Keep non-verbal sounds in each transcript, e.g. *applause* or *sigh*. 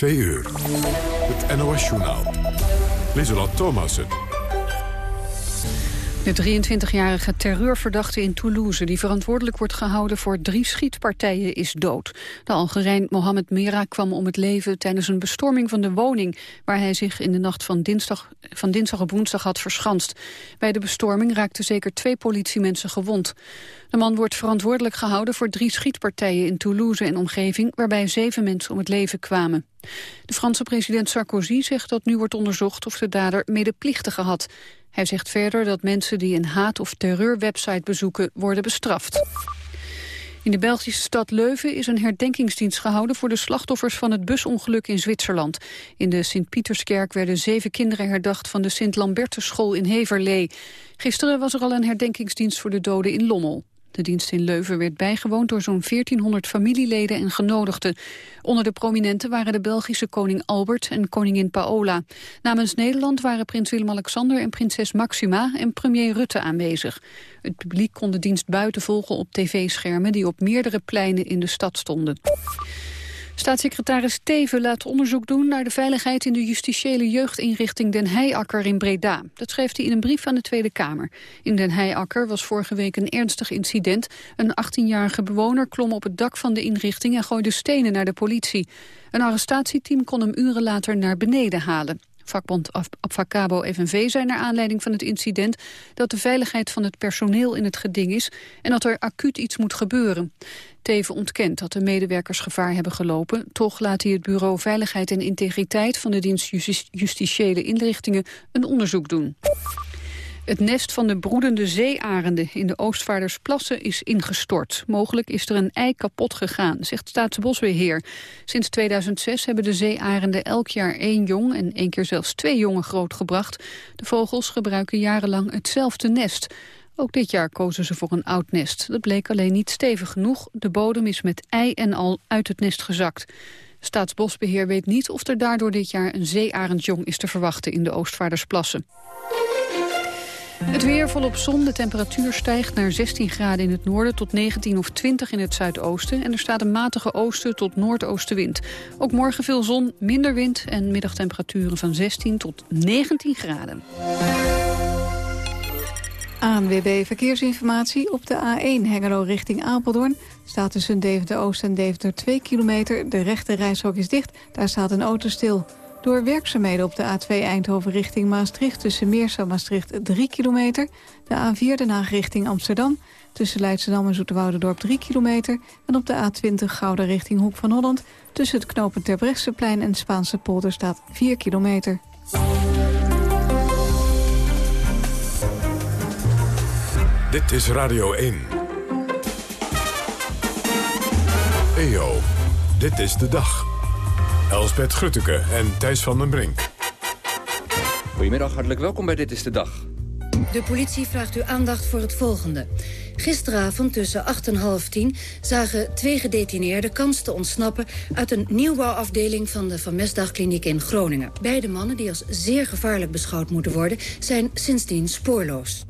2 uur. Het NOS-journaal. Lieselot Thomassen. De 23-jarige terreurverdachte in Toulouse... die verantwoordelijk wordt gehouden voor drie schietpartijen, is dood. De Algerijn Mohamed Mera kwam om het leven tijdens een bestorming van de woning... waar hij zich in de nacht van dinsdag, van dinsdag op woensdag had verschanst. Bij de bestorming raakten zeker twee politiemensen gewond. De man wordt verantwoordelijk gehouden voor drie schietpartijen in Toulouse en omgeving... waarbij zeven mensen om het leven kwamen. De Franse president Sarkozy zegt dat nu wordt onderzocht of de dader medeplichtige had. Hij zegt verder dat mensen die een haat- of terreurwebsite bezoeken worden bestraft. In de Belgische stad Leuven is een herdenkingsdienst gehouden voor de slachtoffers van het busongeluk in Zwitserland. In de Sint-Pieterskerk werden zeven kinderen herdacht van de Sint-Lambertusschool in Heverlee. Gisteren was er al een herdenkingsdienst voor de doden in Lommel. De dienst in Leuven werd bijgewoond door zo'n 1400 familieleden en genodigden. Onder de prominenten waren de Belgische koning Albert en koningin Paola. Namens Nederland waren prins Willem-Alexander en prinses Maxima en premier Rutte aanwezig. Het publiek kon de dienst buiten volgen op tv-schermen die op meerdere pleinen in de stad stonden. Staatssecretaris Teven laat onderzoek doen naar de veiligheid in de justitiële jeugdinrichting Den Heijakker in Breda. Dat schreef hij in een brief aan de Tweede Kamer. In Den Heijakker was vorige week een ernstig incident. Een 18-jarige bewoner klom op het dak van de inrichting en gooide stenen naar de politie. Een arrestatieteam kon hem uren later naar beneden halen. Vakbond Abfacabo FNV zei naar aanleiding van het incident dat de veiligheid van het personeel in het geding is en dat er acuut iets moet gebeuren. Teven ontkent dat de medewerkers gevaar hebben gelopen. Toch laat hij het Bureau Veiligheid en Integriteit van de dienst Justitiële Inrichtingen een onderzoek doen. Het nest van de broedende zeearenden in de Oostvaardersplassen is ingestort. Mogelijk is er een ei kapot gegaan, zegt Staatsbosbeheer. Sinds 2006 hebben de zeearenden elk jaar één jong en één keer zelfs twee jongen grootgebracht. De vogels gebruiken jarenlang hetzelfde nest. Ook dit jaar kozen ze voor een oud nest. Dat bleek alleen niet stevig genoeg. De bodem is met ei en al uit het nest gezakt. Staatsbosbeheer weet niet of er daardoor dit jaar een zeearendjong is te verwachten in de Oostvaardersplassen. Het weer volop zon. De temperatuur stijgt naar 16 graden in het noorden tot 19 of 20 in het zuidoosten. En er staat een matige oosten tot noordoostenwind. Ook morgen veel zon, minder wind en middagtemperaturen van 16 tot 19 graden. ANWB Verkeersinformatie op de A1 Hengelo richting Apeldoorn. Staat tussen Deventer-Oost en Deventer 2 kilometer. De rechte reishok is dicht, daar staat een auto stil. Door werkzaamheden op de A2 Eindhoven richting Maastricht... tussen Meersa Maastricht 3 kilometer. De A4 Den Haag richting Amsterdam. Tussen Leidschendam en Zoeterwoudendorp 3 kilometer. En op de A20 Gouda richting Hoek van Holland. Tussen het knooppunt Terbrechtseplein en Spaanse polder staat 4 kilometer. Dit is Radio 1. EO, dit is de dag. Elsbeth Grutteke en Thijs van den Brink. Goedemiddag, hartelijk welkom bij Dit is de Dag. De politie vraagt uw aandacht voor het volgende. Gisteravond tussen 8 en half tien zagen twee gedetineerden kans te ontsnappen... uit een nieuwbouwafdeling van de Van Mesdagkliniek in Groningen. Beide mannen, die als zeer gevaarlijk beschouwd moeten worden... zijn sindsdien spoorloos.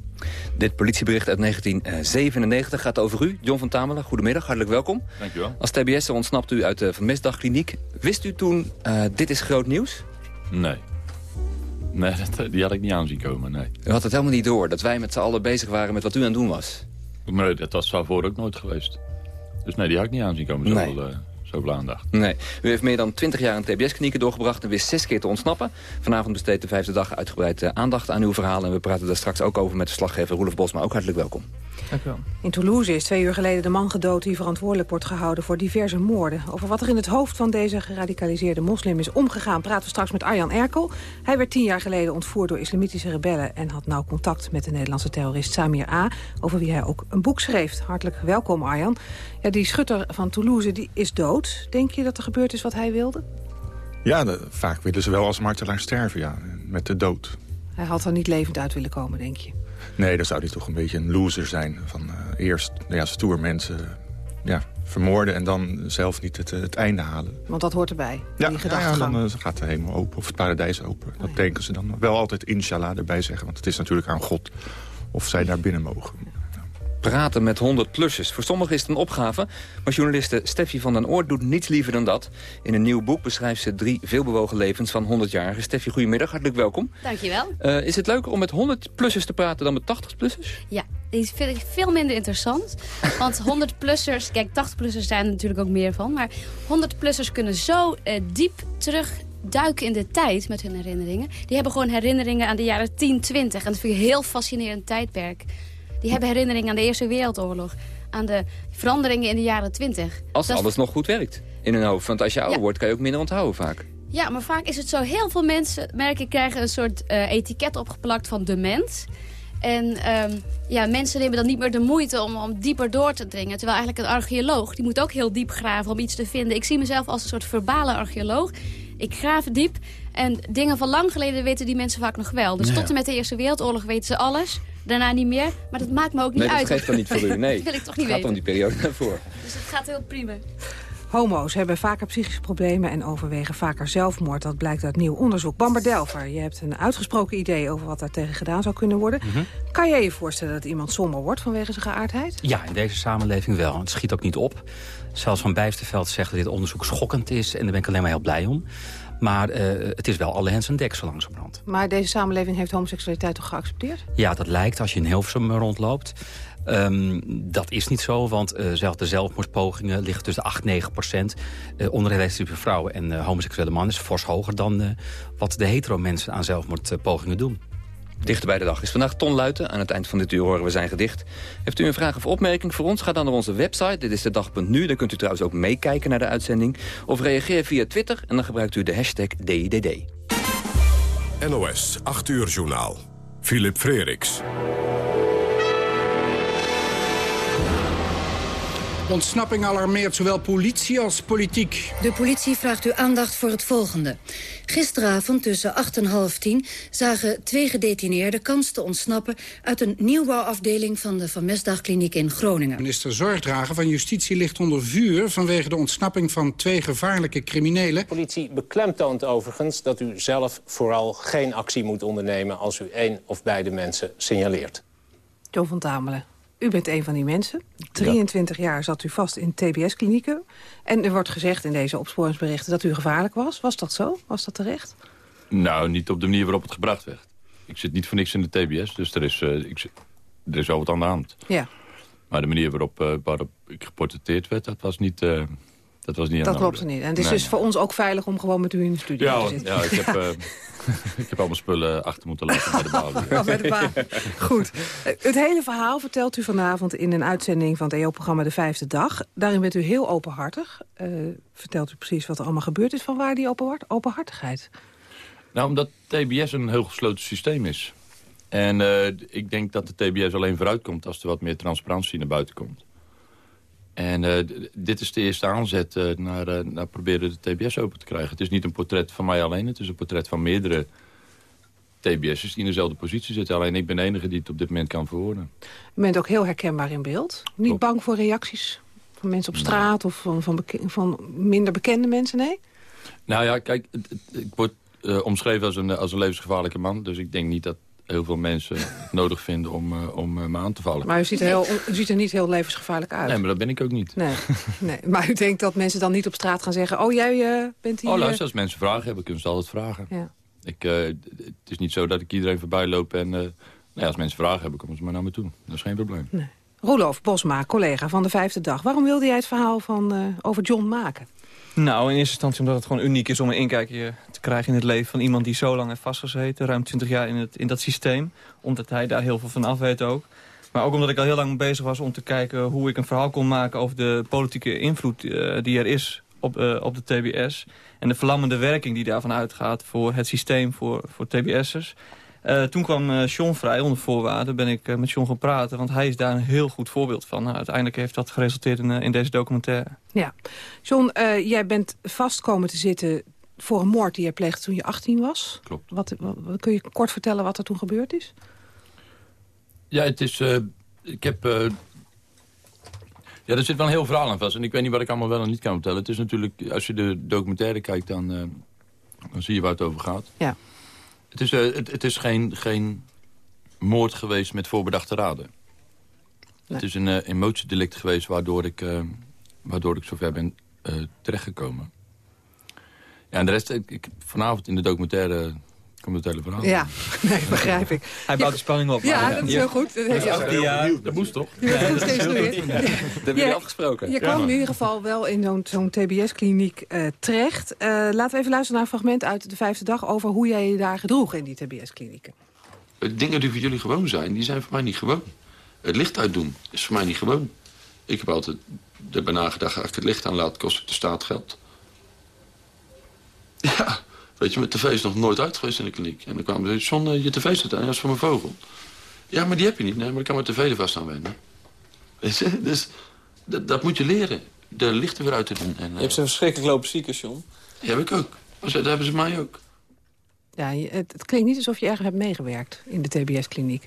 Dit politiebericht uit 1997 gaat over u, John van Tamelen. Goedemiddag, hartelijk welkom. Dank u wel. Als TBS'er ontsnapt u uit de Van Mesdagkliniek. Wist u toen, uh, dit is groot nieuws? Nee. Nee, *laughs* dat, die had ik niet aanzien komen, nee. U had het helemaal niet door, dat wij met z'n allen bezig waren met wat u aan het doen was? Nee, dat was voor ook nooit geweest. Dus nee, die had ik niet aanzien komen, zoveel, nee. uh, zoveel aandacht. Nee. U heeft meer dan 20 jaar in TBS-klinieken doorgebracht en wist zes keer te ontsnappen. Vanavond besteedt de vijfde dag uitgebreid uh, aandacht aan uw verhaal. En we praten daar straks ook over met de slaggever Roelof Bosma. Ook hartelijk welkom. Dank u wel. In Toulouse is twee uur geleden de man gedood die verantwoordelijk wordt gehouden voor diverse moorden. Over wat er in het hoofd van deze geradicaliseerde moslim is omgegaan praten we straks met Arjan Erkel. Hij werd tien jaar geleden ontvoerd door islamitische rebellen en had nauw contact met de Nederlandse terrorist Samir A. Over wie hij ook een boek schreef. Hartelijk welkom Arjan. Ja, die schutter van Toulouse die is dood. Denk je dat er gebeurd is wat hij wilde? Ja, de, vaak willen ze wel als martelaar sterven, ja, met de dood. Hij had er niet levend uit willen komen, denk je? Nee, dan zou hij toch een beetje een loser zijn. Van uh, eerst nou ja, stoer mensen ja, vermoorden en dan zelf niet het, het einde halen. Want dat hoort erbij, ja, die ja, ja, dan uh, gaat de hemel open of het paradijs open. Dat oh, ja. denken ze dan wel altijd inshallah erbij zeggen. Want het is natuurlijk aan God of zij daar binnen mogen. Praten met 100-plussers. Voor sommigen is het een opgave, maar journaliste Steffi van den Oort doet niets liever dan dat. In een nieuw boek beschrijft ze drie veelbewogen levens van 100-jarigen. Steffi, goedemiddag, hartelijk welkom. Dankjewel. Uh, is het leuker om met 100-plussers te praten dan met 80-plussers? Ja, die vind ik veel minder interessant. *laughs* Want 100-plussers, kijk, 80-plussers zijn er natuurlijk ook meer van... maar 100-plussers kunnen zo uh, diep terug duiken in de tijd met hun herinneringen. Die hebben gewoon herinneringen aan de jaren 10, 20. En dat vind ik een heel fascinerend tijdperk. Die hebben herinneringen aan de Eerste Wereldoorlog. Aan de veranderingen in de jaren 20. Als alles nog goed werkt in hun hoofd. Want als je ouder wordt kan je ook minder onthouden vaak. Ja, maar vaak is het zo. Heel veel mensen, merken, krijgen een soort uh, etiket opgeplakt van dement. En um, ja, mensen nemen dan niet meer de moeite om, om dieper door te dringen. Terwijl eigenlijk een archeoloog, die moet ook heel diep graven om iets te vinden. Ik zie mezelf als een soort verbale archeoloog. Ik graaf diep en dingen van lang geleden weten die mensen vaak nog wel. Dus tot en met de Eerste Wereldoorlog weten ze alles. Daarna niet meer, maar dat maakt me ook niet uit. Nee, dat geeft dan niet voor u, *laughs* nee. dat wil ik toch niet het gaat weten. om die periode daarvoor. Dus het gaat heel prima. Homo's hebben vaker psychische problemen en overwegen vaker zelfmoord. Dat blijkt uit nieuw onderzoek. Bamber Delver, je hebt een uitgesproken idee over wat daar tegen gedaan zou kunnen worden. Mhm. Kan jij je voorstellen dat iemand somber wordt vanwege zijn geaardheid? Ja, in deze samenleving wel. Het schiet ook niet op. Zelfs Van Bijsterveld zegt dat dit onderzoek schokkend is... en daar ben ik alleen maar heel blij om. Maar uh, het is wel alle hens en dek zo langzamerhand. Maar deze samenleving heeft homoseksualiteit toch geaccepteerd? Ja, dat lijkt als je in Hilversum rondloopt. Um, dat is niet zo, want uh, zelf de zelfmoordpogingen liggen tussen 8 en 9 procent. Uh, onder lesbische vrouwen en homoseksuele mannen is fors hoger dan wat de hetero mensen aan zelfmoordpogingen doen. Dichter bij de dag is vandaag Ton Luiten. Aan het eind van dit uur horen we zijn gedicht. Heeft u een vraag of opmerking voor ons? Ga dan naar onze website. Dit is de dag.nu. Dan kunt u trouwens ook meekijken naar de uitzending. Of reageer via Twitter en dan gebruikt u de hashtag DIDD. NOS, 8 uur journaal. Philip Freriks. Ontsnapping alarmeert zowel politie als politiek. De politie vraagt uw aandacht voor het volgende. Gisteravond tussen 8 en half tien zagen twee gedetineerden kans te ontsnappen... uit een nieuwbouwafdeling van de Van Mesdagkliniek in Groningen. Minister Zorgdrager van Justitie ligt onder vuur... vanwege de ontsnapping van twee gevaarlijke criminelen. De politie beklemtoont overigens dat u zelf vooral geen actie moet ondernemen... als u één of beide mensen signaleert. John van Tamelen. U bent een van die mensen. 23 ja. jaar zat u vast in TBS-klinieken. En er wordt gezegd in deze opsporingsberichten dat u gevaarlijk was. Was dat zo? Was dat terecht? Nou, niet op de manier waarop het gebracht werd. Ik zit niet voor niks in de TBS, dus er is, uh, ik, er is wel wat aan de hand. Ja. Maar de manier waarop, uh, waarop ik geportretteerd werd, dat was niet... Uh, dat was niet dat klopt niet. En het is nee. dus voor ons ook veilig om gewoon met u in de studio ja, te zitten. Ja, ik heb, uh, *laughs* *laughs* ik heb al mijn spullen achter moeten laten bij de bouw. Oh, *laughs* bij de baan. Goed. Het hele verhaal vertelt u vanavond in een uitzending van het EO-programma De Vijfde Dag. Daarin bent u heel openhartig. Uh, vertelt u precies wat er allemaal gebeurd is. Van waar die openhartigheid? Nou, omdat TBS een heel gesloten systeem is. En uh, ik denk dat de TBS alleen vooruitkomt als er wat meer transparantie naar buiten komt. En uh, dit is de eerste aanzet uh, naar, uh, naar proberen de TBS open te krijgen. Het is niet een portret van mij alleen, het is een portret van meerdere TBS'ers die in dezelfde positie zitten. Alleen ik ben de enige die het op dit moment kan verwoorden. U bent ook heel herkenbaar in beeld. Niet Klopt. bang voor reacties van mensen op straat of van, van, van, minder bekende mensen, nee? Nou ja, kijk, ik word omschreven als een, als een levensgevaarlijke man. Dus ik denk niet dat heel veel mensen *laughs* nodig vinden om, uh, om uh, me aan te vallen. Maar u ziet, er heel, u ziet er niet heel levensgevaarlijk uit. Nee, maar dat ben ik ook niet. Nee, *laughs* nee. Maar u denkt dat mensen dan niet op straat gaan zeggen... oh, jij uh, bent hier... Oh, luister, als mensen vragen hebben, kunnen ze altijd vragen. Ja. Ik, het is niet zo dat ik iedereen voorbij loop en... nee, als mensen vragen hebben, komen ze maar naar me toe. Dat is geen probleem. Nee. Roelof Bosma, collega van de Vijfde Dag. Waarom wilde jij het verhaal van, over John maken? Nou, in eerste instantie omdat het gewoon uniek is om een inkijkje te krijgen in het leven van iemand die zo lang heeft vastgezeten. Ruim 20 jaar in, het, in dat systeem. Omdat hij daar heel veel van af weet ook. Maar ook omdat ik al heel lang bezig was om te kijken hoe ik een verhaal kon maken over de politieke invloed uh, die er is op, uh, op de TBS. En de verlammende werking die daarvan uitgaat voor het systeem voor, voor TBS'ers. Uh, toen kwam uh, John vrij onder voorwaarden, ben ik uh, met John gaan praten. Want hij is daar een heel goed voorbeeld van. Nou, uiteindelijk heeft dat geresulteerd in, in deze documentaire. Ja. John, jij bent vast komen te zitten voor een moord die je pleegde toen je 18 was. Klopt. Wat, wat, kun je kort vertellen wat er toen gebeurd is? Ja, het is... ik heb... ja, er zit wel een heel verhaal aan vast. En ik weet niet wat ik allemaal wel en niet kan vertellen. Het is natuurlijk... Als je de documentaire kijkt, dan, dan zie je waar het over gaat. Ja. Het is, uh, het, het is geen, geen moord geweest met voorbedachte raden. Het is een uh, emotiedelict geweest waardoor ik, uh, waardoor ik zover ben terechtgekomen. Ja, en de rest, ik, ik, vanavond in de documentaire komt het hele verhaal. Ja, *laughs* nee, begrijp ik. Hij bouwt de spanning op. Ja, dat is heel goed. Dat, heeft ja, ja, dat moest toch? Ja, dat is steeds weer. Dat hebben jullie afgesproken. Je kwam in ieder geval wel in zo'n zo'n TBS-kliniek uh, terecht. Uh, laten we even luisteren naar een fragment uit de vijfde dag... over hoe jij je daar gedroeg in die TBS-klinieken. Dingen die voor jullie gewoon zijn, die zijn voor mij niet gewoon. Het licht uitdoen is voor mij niet gewoon. Ik heb altijd erbij nagedacht, als ik het licht aanlaat, kost het de staat geld. *laughs* Ja, weet je, mijn tv is nog nooit uit geweest in de kliniek. En dan kwamen ze, John, je tv staat aan, dat is voor mijn vogel. Ja, maar die heb je niet. Nee, maar ik kan mijn tv er vast aan wennen. *laughs* Weet je, dus dat, dat moet je leren. De lichten weer uit te doen. En, je hebt ze verschrikkelijk lopen zieken, John. Ja, heb ik ook. Dat hebben ze mij ook. Ja, het, het klinkt niet alsof je ergens hebt meegewerkt in de TBS-kliniek.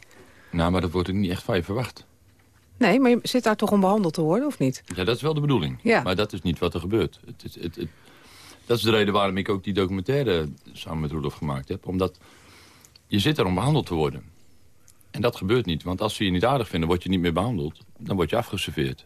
Nou, maar dat wordt ook niet echt van je verwacht. Nee, maar je zit daar toch om behandeld te worden, of niet? Ja, dat is wel de bedoeling. Ja. Maar dat is niet wat er gebeurt. Het, het, het, het, dat is de reden waarom ik ook die documentaire samen met Rudolf gemaakt heb. Omdat je zit er om behandeld te worden. En dat gebeurt niet. Want als ze je niet aardig vinden, word je niet meer behandeld. Dan word je afgeserveerd.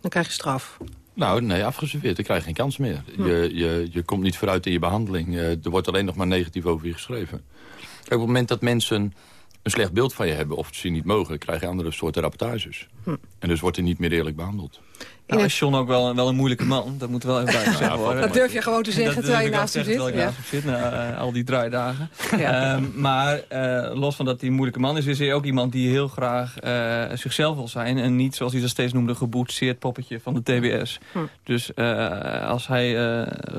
Dan krijg je straf. Nou, nee, afgeserveerd. Dan krijg je geen kans meer. Je, je, je komt niet vooruit in je behandeling. Er wordt alleen nog maar negatief over je geschreven. Kijk, op het moment dat mensen een slecht beeld van je hebben... of ze niet mogen, krijg je andere soorten rapportages. Hm. En dus wordt hij niet meer eerlijk behandeld. Nou, is John ook wel, wel een moeilijke man. Dat moet wel even bij gezegd worden. Dat durf je gewoon te zeggen terwijl je naast hem zit. Terwijl ik naast hem zit, na uh, al die draaidagen. Ja. Um, maar uh, los van dat hij een moeilijke man is... is hij ook iemand die heel graag uh, zichzelf wil zijn. En niet, zoals hij dat steeds noemde, geboetseerd poppetje van de TBS. Hm. Dus als hij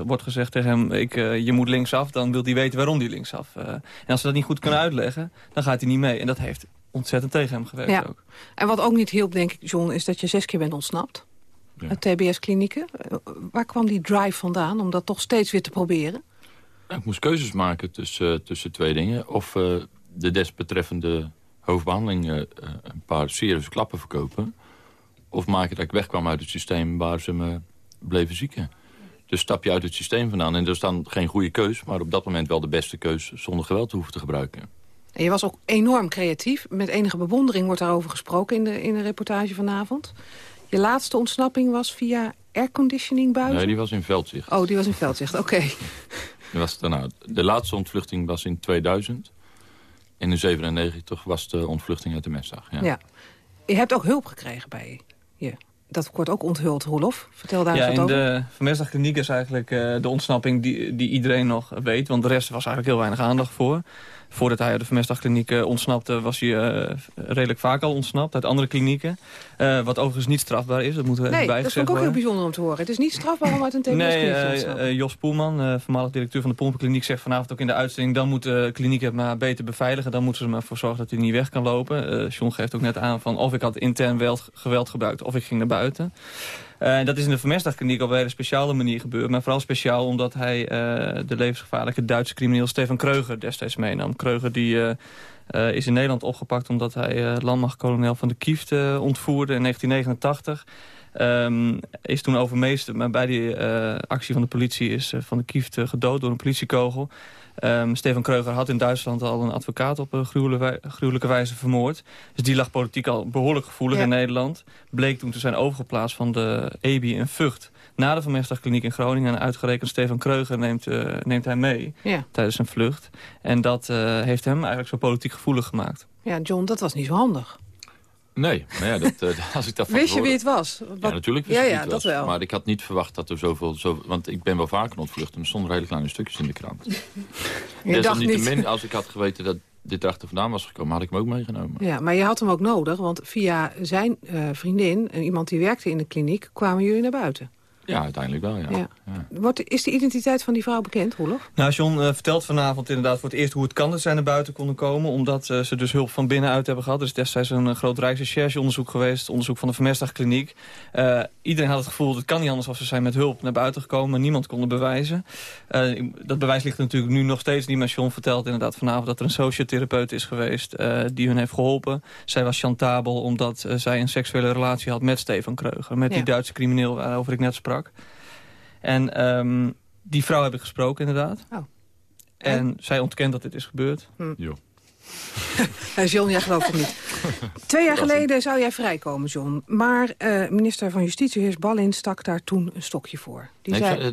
wordt gezegd tegen hem... Ik, je moet linksaf, dan wil hij weten waarom hij linksaf. en als ze dat niet goed kunnen uitleggen, dan gaat hij niet mee. En dat heeft ontzettend tegen hem gewerkt ja. ook. En wat ook niet hielp, denk ik, John... is dat je zes keer bent ontsnapt. Ja. TBS-klinieken. Waar kwam die drive vandaan om dat toch steeds weer te proberen? Ik moest keuzes maken tussen, tussen twee dingen. Of uh, de desbetreffende hoofdbehandeling uh, een paar serieuze klappen verkopen. Of maken dat ik wegkwam uit het systeem waar ze me bleven zieken. Dus stap je uit het systeem vandaan. En dat is dan geen goede keus, maar op dat moment wel de beste keus... zonder geweld te hoeven te gebruiken. En je was ook enorm creatief. Met enige bewondering wordt daarover gesproken in de, in de reportage vanavond. Je laatste ontsnapping was via airconditioning buiten? Nee, die was in Veldzicht. Oh, die was in Veldzicht, oké. *laughs* Okay. Nou, de laatste ontvluchting was in 2000. En in 97 was de ontvluchting uit de mesdag. Ja. ja. Je hebt ook hulp gekregen bij je. Dat wordt ook onthuld, Rolof. Vertel daar ja, eens wat in over. de vermestdagkliniek is eigenlijk uh, de ontsnapping die, die iedereen nog weet. Want de rest was eigenlijk heel weinig aandacht voor. Voordat hij uit de vermestdagkliniek uh, ontsnapte, was hij uh, redelijk vaak al ontsnapt uit andere klinieken. Uh, wat overigens niet strafbaar is, dat moeten we nee, even dat vond ik ook heel bijzonder om te horen. Het is niet strafbaar om uit een TBS-kliniek te ontsnappen. Nee, Jos Poelman, voormalig directeur van de Pompenkliniek, zegt vanavond ook in de uitzending... dan moet de kliniek het maar beter beveiligen. Dan moeten ze er maar voor zorgen dat hij niet weg kan lopen. John geeft ook net aan van of ik had intern geweld gebruikt of ik ging naar buiten. Uh, dat is in de vermestdagkliniek op een hele speciale manier gebeurd. Maar vooral speciaal omdat hij uh, de levensgevaarlijke Duitse crimineel Stefan Kreuger destijds meenam. Kreuger die, uh, is in Nederland opgepakt omdat hij landmachtkolonel van de Kieft ontvoerde in 1989. Um, is toen overmeesterd, maar bij die actie van de politie is Van de Kieft gedood door een politiekogel. Um, Stefan Kreuger had in Duitsland al een advocaat op een gruwelijke, wijze vermoord. Dus die lag politiek al behoorlijk gevoelig Ja. in Nederland. Bleek toen te zijn overgeplaatst van de EBI in Vught naar de vermestdagkliniek in Groningen. En uitgerekend Stefan Kreuger neemt, uh, neemt hij mee Ja. tijdens zijn vlucht. En dat uh, heeft hem eigenlijk zo politiek gevoelig gemaakt. ja, John, dat was niet zo handig. Nee, maar ja, dat, uh, *laughs* als ik dat Wist je wie het was? Ja, natuurlijk wist ja, dat was. wel. Maar ik had niet verwacht dat er zoveel... Zo, want ik ben wel vaker ontvlucht en er stonden hele kleine stukjes in de krant. *laughs* Je dacht niet. Als ik had geweten dat dit erachter vandaan was gekomen... had ik hem ook meegenomen. Ja, maar je had hem ook nodig, want via zijn eh, vriendin... en iemand die werkte in de kliniek, kwamen jullie naar buiten. Ja, uiteindelijk wel, ja. Ja. Wordt, is de identiteit van die vrouw bekend, Roelof? Nou, John eh, vertelt vanavond inderdaad voor het eerst hoe het kan dat zij naar buiten konden komen. Omdat eh, ze dus hulp van binnenuit hebben gehad. Er is destijds een uh, groot rijksrechercheonderzoek geweest. Onderzoek van de Vermestdagkliniek. Eh iedereen had het gevoel, het kan niet anders of ze zijn met hulp naar buiten gekomen. Maar niemand kon het bewijzen. Eh, dat bewijs ligt er natuurlijk nu nog steeds niet. Maar John vertelt inderdaad vanavond dat er een sociotherapeut is geweest. eh, die hun heeft geholpen. Zij was chantabel omdat zij een seksuele relatie had met Stefan Kreuger. Met Ja. die Duitse crimineel waarover ik net sprak. En ehm, die vrouw heb ik gesproken inderdaad. Oh. En zij ontkent dat dit is gebeurd. Hm. Jo. *laughs* John, jij gelooft het niet. Twee jaar geleden zou jij vrijkomen, John. Maar uh, minister van Justitie, heer Ballin, stak daar toen een stokje voor. Die nee, zei...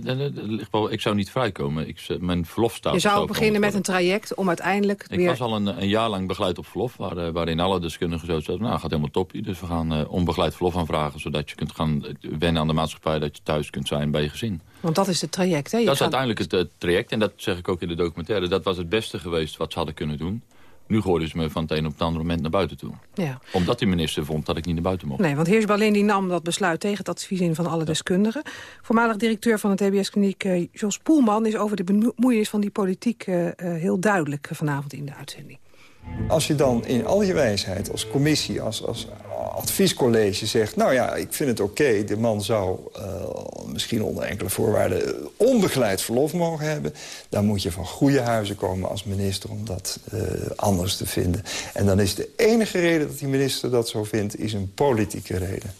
ik, zou, ik, zou, niet vrijkomen. Ik, mijn verlof staat. Je zou beginnen met een traject om uiteindelijk ik weer... was al een, een, jaar lang begeleid op verlof... Waar, eh, waarin alle deskundigen zo zeiden... nou, gaat helemaal toppie. Dus we gaan uh, onbegeleid verlof aanvragen... zodat je kunt gaan wennen aan de maatschappij... dat je thuis kunt zijn bij je gezin. Want dat is het traject, hè? Je dat is uiteindelijk het traject. En dat zeg ik ook in de documentaire. Dat was het beste geweest wat ze hadden kunnen doen. Nu gooiden ze me van het een op het andere moment naar buiten toe. Ja. Omdat die minister vond dat ik niet naar buiten mocht. Nee, want Heers Balin die nam dat besluit tegen het advies in van alle deskundigen. Voormalig directeur van het TBS-kliniek uh, Jos Poelman... is over de bemoeienis van die politiek uh, uh, heel duidelijk vanavond in de uitzending. Als je dan in al je wijsheid als commissie, als, als adviescollege zegt... nou ja, ik vind het oké, de man zou uh, misschien onder enkele voorwaarden... onbegeleid verlof mogen hebben... dan moet je van goede huizen komen als minister om dat uh, anders te vinden. En dan is de enige reden dat die minister dat zo vindt... is een politieke reden.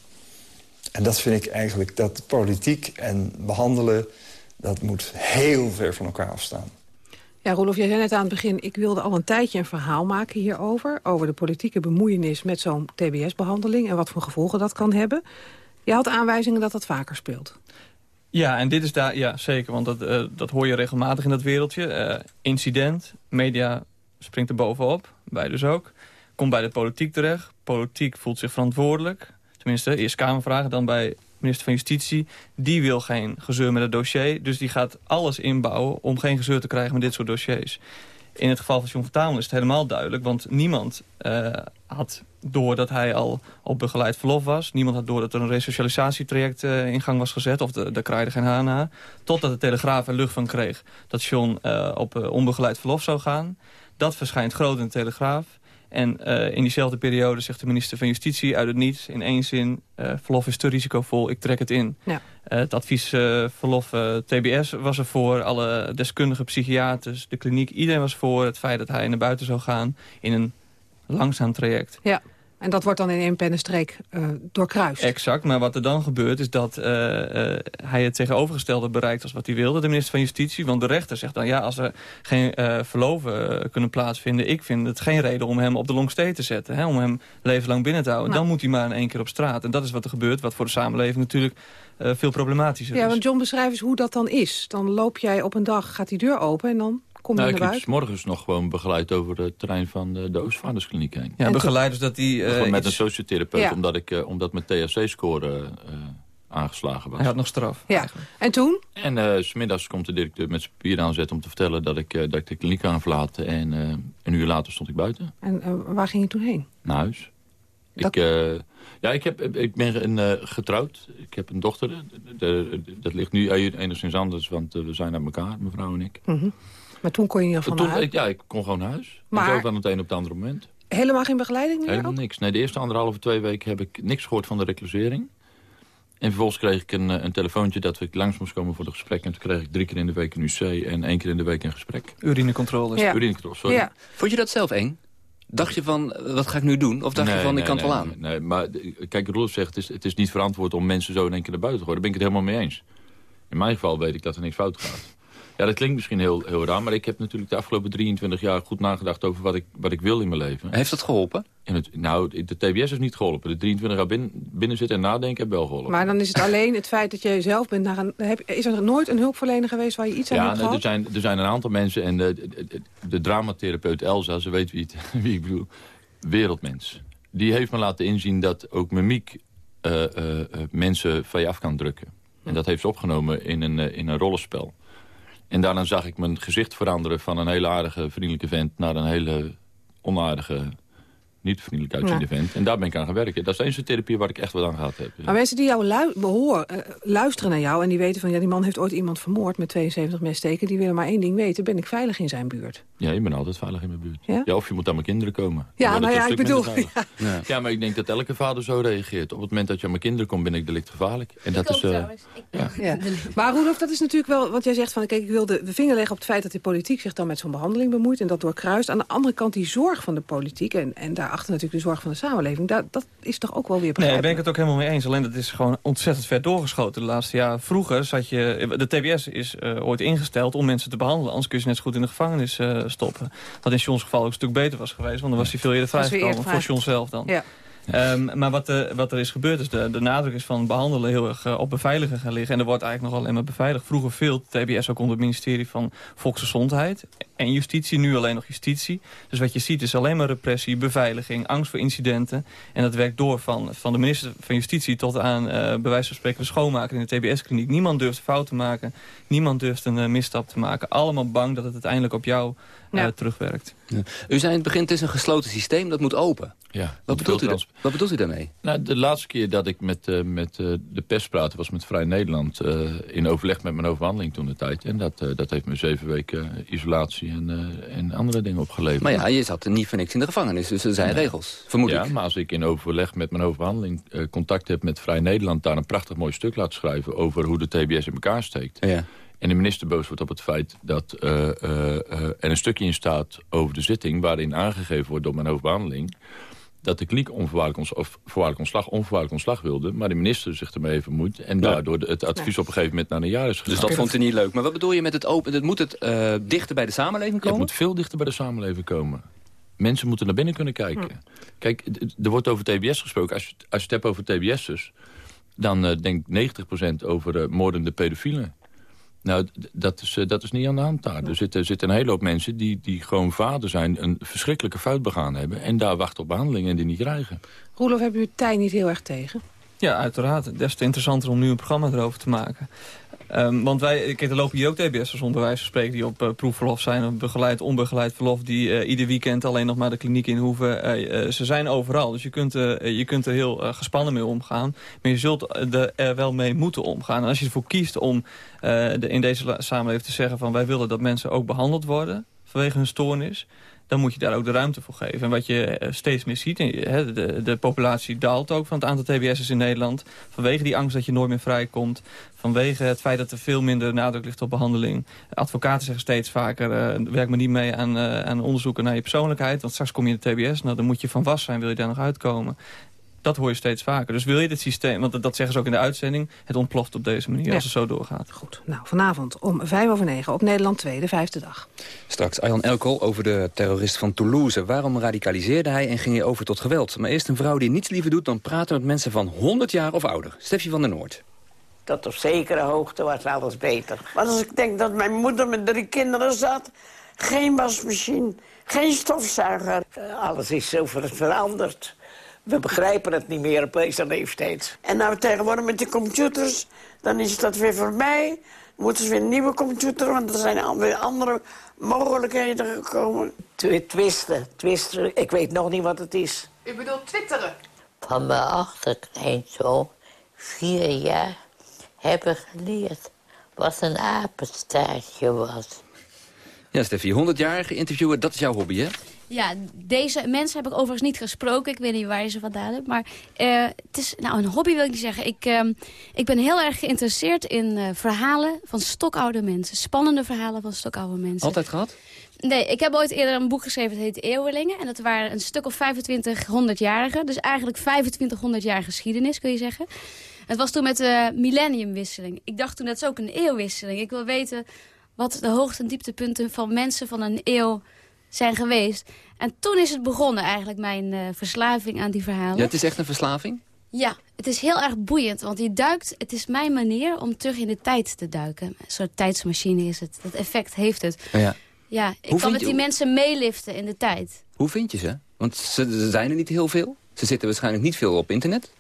En dat vind ik eigenlijk, dat politiek en behandelen... dat moet heel ver van elkaar afstaan. Ja, Rolof, jij zei net aan het begin... ik wilde al een tijdje een verhaal maken hierover... over de politieke bemoeienis met zo'n TBS-behandeling... en wat voor gevolgen dat kan hebben. Je had aanwijzingen dat dat vaker speelt. Ja, en dit is daar, ja zeker, want dat, uh, dat hoor je regelmatig in dat wereldje. Uh, incident, media springt er bovenop, wij dus ook. Komt bij de politiek terecht, politiek voelt zich verantwoordelijk. Tenminste, eerst Kamervragen, dan bij minister van Justitie, die wil geen gezeur met het dossier. Dus die gaat alles inbouwen om geen gezeur te krijgen met dit soort dossiers. In het geval van John van Tamel is het helemaal duidelijk. Want niemand uh, had door dat hij al op begeleid verlof was. Niemand had door dat er een resocialisatietraject uh, in gang was gezet. Of de, de kraaide geen haan na. Totdat de Telegraaf er lucht van kreeg dat John uh, op onbegeleid verlof zou gaan. Dat verschijnt groot in de Telegraaf. En uh, in diezelfde periode zegt de minister van Justitie uit het niets... in één zin, uh, verlof is te risicovol, ik trek het in. Ja. Uh, het advies verlof TBS was er voor. Alle deskundige psychiaters, de kliniek, iedereen was voor... het feit dat hij naar buiten zou gaan in een langzaam traject. Ja. En dat wordt dan in één pennenstreek uh, doorkruist. Exact, maar wat er dan gebeurt is dat uh, uh, hij het tegenovergestelde bereikt als wat hij wilde, de minister van Justitie. Want de rechter zegt dan, ja, als er geen verloven kunnen plaatsvinden, ik vind het geen reden om hem op de longstee te zetten. Hè, om hem levenslang binnen te houden. Nou. Dan moet hij maar in één keer op straat. En dat is wat er gebeurt, wat voor de samenleving natuurlijk veel problematischer ja, is. want John, beschrijf eens hoe dat dan is. Dan loop jij op een dag, gaat die deur open en dan kom je nou, naar ik heb morgens nog gewoon begeleid over het terrein van de, de Oostvaarderskliniek heen. Ja, begeleiders dat die... Uh, gewoon met iets... een sociotherapeut, Ja. omdat, ik, uh, omdat mijn THC-score uh, aangeslagen was. Hij had nog straf. Ja. En toen? En uh, smiddags komt de directeur met zijn papier aanzetten om te vertellen dat ik, uh, dat ik de kliniek aan verlaten. En uh, een uur later stond ik buiten. En uh, waar ging je toen heen? Naar huis. Dat- Ik, uh, ja, ik, heb, ik ben een, uh, getrouwd. Ik heb een dochter. De, de, de- dat ligt nu enigszins anders, want uh, we zijn uit elkaar, mevrouw en ik. Mhm. Maar toen kon je in ieder geval Toen, naar huis? ja, ik kon gewoon naar huis. Maar-. Zo van het een op het andere moment. Helemaal geen begeleiding meer? Helemaal ook? niks. Nee, de eerste anderhalve, twee weken heb ik niks gehoord van de reclusering. En vervolgens kreeg ik een, eh, een telefoontje dat ik langs moest komen voor de gesprek. En toen kreeg ik drie keer in de week een UC en één keer in de week een gesprek. Urinecontrole. Ja. Urinecontrole, sorry. Ja. Vond je dat zelf eng? Dacht je van, eh, wat ga ik nu doen? Of dacht je van, nee, ik kan het wel aan? Nee, nee, maar eh, kijk, Rolf zegt, het is, het is niet verantwoord om mensen zo in één keer naar buiten te gooien. Daar ben ik het helemaal mee eens. In mijn geval weet ik dat er niks fout gaat. Ja, dat klinkt misschien heel, heel raar, maar ik heb natuurlijk de afgelopen 23 jaar goed nagedacht over wat ik, wat ik wil in mijn leven. Heeft dat geholpen? En het, nou, de TBS heeft niet geholpen. De 23 jaar binnen, binnen zitten en nadenken heeft wel geholpen. Maar dan is het alleen het feit dat je zelf bent naar een... Heb, is er nooit een hulpverlener geweest waar je iets aan ja, hebt nee, er, gehad? zijn, er zijn een aantal mensen en de, de, de, de dramatherapeut Elsa, ze weet wie, het, *laughs* wie ik bedoel, wereldmens. Die heeft me laten inzien dat ook mimiek uh, uh, mensen van je af kan drukken. En dat heeft ze opgenomen in een, uh, in een rollenspel. En daarna zag ik mijn gezicht veranderen van een hele aardige, vriendelijke vent... naar een hele onaardige, niet vriendelijk uitziende Ja. vent. En daar ben ik aan gaan werken. Dat is de enige therapie waar ik echt wat aan gehad heb. Maar mensen die jou lu behoor, uh, luisteren naar jou... en die weten van, ja, die man heeft ooit iemand vermoord met 72 messteken... die willen maar één ding weten, ben ik veilig in zijn buurt? Ja, je bent altijd veilig in mijn buurt. Ja? Ja, of je moet aan mijn kinderen komen. Ja, wordt nou ja, ik bedoel... Ja. Ja, maar ik denk dat elke vader zo reageert. Op het moment dat je aan mijn kinderen komt, ben ik licht gevaarlijk. En dat is... eh, ja. Ja. Maar Roelof, dat is natuurlijk wel... Want jij zegt van, kijk, ik wil de, de vinger leggen op het feit... dat de politiek zich dan met zo'n behandeling bemoeit... en dat doorkruist. Aan de andere kant die zorg van de politiek... en, en daar daarachter natuurlijk de zorg van de samenleving. Dat, dat is toch ook wel weer Nee, begrijpelijk? daar ben ik het ook helemaal mee eens. Alleen dat is gewoon ontzettend ver doorgeschoten de laatste jaren. Vroeger zat je... De TBS is eh, ooit ingesteld om mensen te behandelen. Anders kun je ze net zo goed in de gevangenis eh, stoppen. Wat in Johns geval ook een stuk beter was geweest. Want dan was hij veel eerder vrijgekomen. Voor John zelf dan. Ja. Ehm, maar wat, eh, wat er is gebeurd is, de, de nadruk is van behandelen heel erg eh, op beveiligen gaan liggen. En er wordt eigenlijk nog alleen maar beveiligd. Vroeger veel TBS ook onder het ministerie van Volksgezondheid en Justitie. Nu alleen nog Justitie. Dus wat je ziet is alleen maar repressie, beveiliging, angst voor incidenten. En dat werkt door van, van de minister van Justitie tot aan eh bij wijze van spreken de schoonmaker in de TBS-kliniek. Niemand durft fout te maken. Niemand durft een misstap te maken. Allemaal bang dat het uiteindelijk op jou Ja. terugwerkt. Ja. U zei in het begin, het is een gesloten systeem, dat moet open. Ja, Wat bedoelt, u, wat bedoelt u daarmee? Nou, de laatste keer dat ik met, eh, met eh, de pers praatte was met Vrij Nederland... eh, in overleg met mijn overhandeling toen de tijd. En dat, eh, dat heeft me zeven weken isolatie en, eh, en andere dingen opgeleverd. Maar ja, je zat er niet voor niks in de gevangenis, dus er zijn regels, vermoed ja, ik. maar als ik in overleg met mijn overhandeling eh, contact heb met Vrij Nederland... daar een prachtig mooi stuk laat schrijven over hoe de TBS in elkaar steekt... Ja. En de minister boos wordt op het feit dat eh, eh, eh, er een stukje in staat over de zitting... waarin aangegeven wordt door mijn hoofdbehandeling... dat de kliek onvoorwaardelijk, ons, of voorwaardelijk ontslag, onvoorwaardelijk ontslag wilde... maar de minister zich ermee heeft bemoeid... en Ja. daardoor het advies op een gegeven moment naar een jaar is gegaan. Dus dat vond u niet leuk. Maar wat bedoel je met het open? Het moet het eh, dichter bij de samenleving Het komen? moet veel dichter bij de samenleving komen. Mensen moeten naar binnen kunnen kijken. Kijk, d- d- er wordt over TBS gesproken. Als je, als je het hebt over TBS'ers... dan eh denkt 90% over eh, moordende pedofielen. Nou, dat is, eh, dat is niet aan de hand daar. Er zitten, zitten een hele hoop mensen die, die gewoon vader zijn... een verschrikkelijke fout begaan hebben... en daar wachten op behandeling en die niet krijgen. Roelof, hebben u het tij niet heel erg tegen? Ja, uiteraard. Des te interessanter om nu een programma erover te maken. Ehm, want wij, kijk, er lopen hier ook TBS'ers onder wijze van spreken... die op eh, proefverlof zijn, of begeleid, onbegeleid verlof... die eh, ieder weekend alleen nog maar de kliniek in hoeven. Eh, eh, ze zijn overal, dus je kunt, eh, je kunt er heel eh, gespannen mee omgaan. Maar je zult er wel mee moeten omgaan. En als je ervoor kiest om eh, de, in deze samenleving te zeggen... van wij willen dat mensen ook behandeld worden vanwege hun stoornis dan moet je daar ook de ruimte voor geven. En wat je eh, steeds meer ziet, hè, de, de populatie daalt ook van het aantal TBS'ers in Nederland. Vanwege die angst dat je nooit meer vrijkomt. Vanwege het feit dat er veel minder nadruk ligt op behandeling. Advocaten zeggen steeds vaker, eh, werk maar niet mee aan, eh, aan onderzoeken naar je persoonlijkheid. Want straks kom je in de TBS, nou, dan moet je van was zijn, wil je daar nog uitkomen. Dat hoor je steeds vaker. Dus wil je dit systeem, want dat, dat zeggen ze ook in de uitzending... het ontploft op deze manier Ja. als het zo doorgaat. Goed, nou, vanavond om vijf over negen op Nederland 2, de vijfde dag. Straks Arjan Elkol over de terrorist van Toulouse. Waarom radicaliseerde hij en ging hij over tot geweld? Maar eerst een vrouw die niets liever doet dan praten met mensen van 100 jaar of ouder. Stefje van der Noord. Tot op zekere hoogte was alles beter. Maar als ik denk dat mijn moeder met drie kinderen zat... geen wasmachine, geen stofzuiger. Eh, Alles is zo ver- veranderd. We begrijpen het niet meer op deze leeftijd. En nou tegenwoordig met die computers, dan is dat weer voorbij. Dan moeten ze weer een nieuwe computer, want er zijn alweer andere mogelijkheden gekomen. Twisten, twisten, ik weet nog niet wat het is. U bedoelt twitteren? van mijn achterkleinzoon vier jaar hebben geleerd wat een apenstaartje was. Ja, Steffi, 100-jarige interviewer, dat is jouw hobby, hè? Ja, deze mensen heb ik overigens niet gesproken. Ik weet niet waar je ze vandaan hebt. Maar eh, het is nou, een hobby wil ik niet zeggen. Ik, ehm, ik ben heel erg geïnteresseerd in eh, verhalen van stokoude mensen. Spannende verhalen van stokoude mensen. Altijd gehad? Nee, ik heb ooit eerder een boek geschreven, het heet Eeuwelingen. En dat waren een stuk of 2500-jarigen. Dus eigenlijk 2500 jaar geschiedenis, kun je zeggen. Het was toen met de millenniumwisseling. Ik dacht toen, dat is ook een eeuwwisseling. Ik wil weten wat de hoogte- en dieptepunten van mensen van een eeuw zijn geweest. En toen is het begonnen eigenlijk, mijn eh, verslaving aan die verhalen. Ja, het is echt een verslaving? Ja, het is heel erg boeiend, want je duikt... Het is mijn manier om terug in de tijd te duiken. Een soort tijdsmachine is het. Dat effect heeft het. Ja. Ja, ik Hoe kan met je- die mensen meeliften in de tijd. Hoe vind je ze? Want ze, ze zijn er niet heel veel. Ze zitten waarschijnlijk niet veel op internet.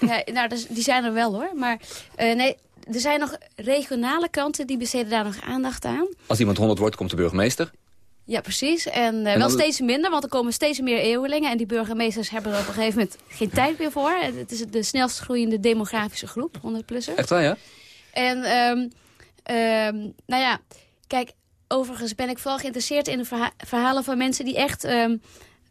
ja, nou, dus, die zijn er wel hoor. Maar eh, nee, er zijn nog regionale kranten die besteden daar nog aandacht aan. Als iemand 100 wordt, komt de burgemeester. Ja, precies. En, eh, En wel dan- steeds minder, want er komen steeds meer eeuwelingen. En die burgemeesters hebben er op een gegeven moment geen tijd meer voor. Het is de snelst groeiende demografische groep, 100-plussers. Echt waar, ja? En ehm, ehm, nou ja, kijk, overigens ben ik vooral geïnteresseerd in de verha- verhalen van mensen die echt ehm,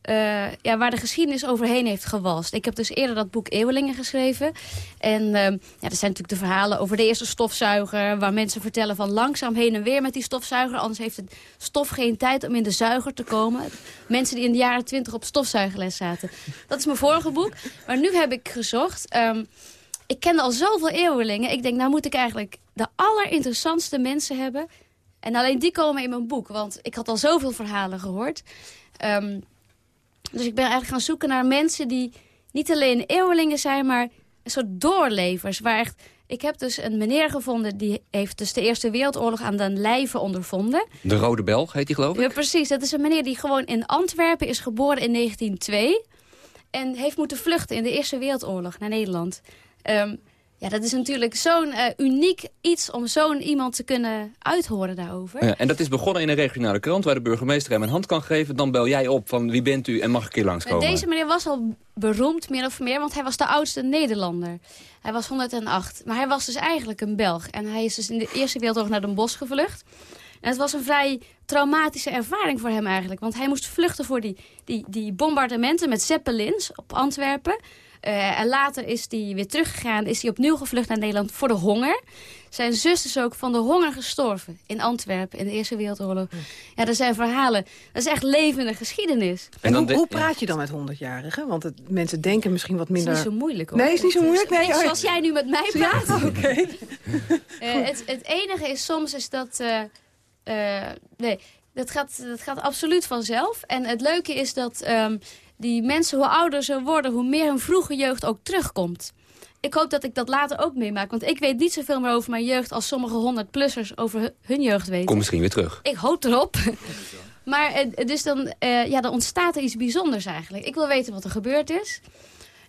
eh, ja, waar de geschiedenis overheen heeft gewalst. Ik heb dus eerder dat boek Eeuwelingen geschreven. En uh, ja, er zijn natuurlijk de verhalen over de eerste stofzuiger... waar mensen vertellen van langzaam heen en weer met die stofzuiger... anders heeft het stof geen tijd om in de zuiger te komen. Mensen die in de jaren twintig op stofzuigerles zaten. Dat is mijn vorige boek. Maar nu heb ik gezocht... Um, ik kende al zoveel eeuwelingen. Ik denk, nou moet ik eigenlijk de allerinteressantste mensen hebben... En alleen die komen in mijn boek, want ik had al zoveel verhalen gehoord. Um, dus ik ben eigenlijk gaan zoeken naar mensen die niet alleen eeuwelingen zijn, maar een soort doorlevers. Waar echt, ik heb dus een meneer gevonden die heeft dus de Eerste Wereldoorlog aan de lijve ondervonden. De Rode Belg heet hij geloof ik? Ja, precies. Dat is een meneer die gewoon in Antwerpen is geboren in 1902. En heeft moeten vluchten in de Eerste Wereldoorlog naar Nederland. Um, ja, dat is natuurlijk zo'n uh, uniek iets om zo'n iemand te kunnen uithoren daarover. Ja, en dat is begonnen in een regionale krant waar de burgemeester hem een hand kan geven. Dan bel jij op van wie bent u en mag ik hier langskomen? Deze meneer was al beroemd, meer of meer, want hij was de oudste Nederlander. Hij was 108, maar hij was dus eigenlijk een Belg. En hij is dus in de Eerste Wereldoorlog naar Den Bosch gevlucht. En het was een vrij traumatische ervaring voor hem eigenlijk. Want hij moest vluchten voor die, die, die bombardementen met zeppelins op Antwerpen... Uh, en later is hij weer teruggegaan, is hij opnieuw gevlucht naar Nederland voor de honger. Zijn zus is ook van de honger gestorven in Antwerpen in de Eerste Wereldoorlog. Ja, dat zijn verhalen. Dat is echt levende geschiedenis. En, hoe, hoe, praat je dan met honderdjarigen? Want het, mensen denken misschien wat minder... Het is niet zo moeilijk hoor. Nee, is niet zo moeilijk? Nee, oh zoals jij nu met mij praat. Ja, oké. *laughs* *laughs* Okay. uh, het, het, enige is soms is dat... Uh, nee, dat gaat, dat gaat absoluut vanzelf. En het leuke is dat... Um, die mensen, hoe ouder ze worden, hoe meer hun vroege jeugd ook terugkomt. Ik hoop dat ik dat later ook meemaak. Want ik weet niet zoveel meer over mijn jeugd als sommige honderdplussers over hun jeugd weten. Kom misschien weer terug. Ik hoop erop. *laughs* maar eh, dus dan, uh, ja, dan ontstaat er iets bijzonders eigenlijk. Ik wil weten wat er gebeurd is.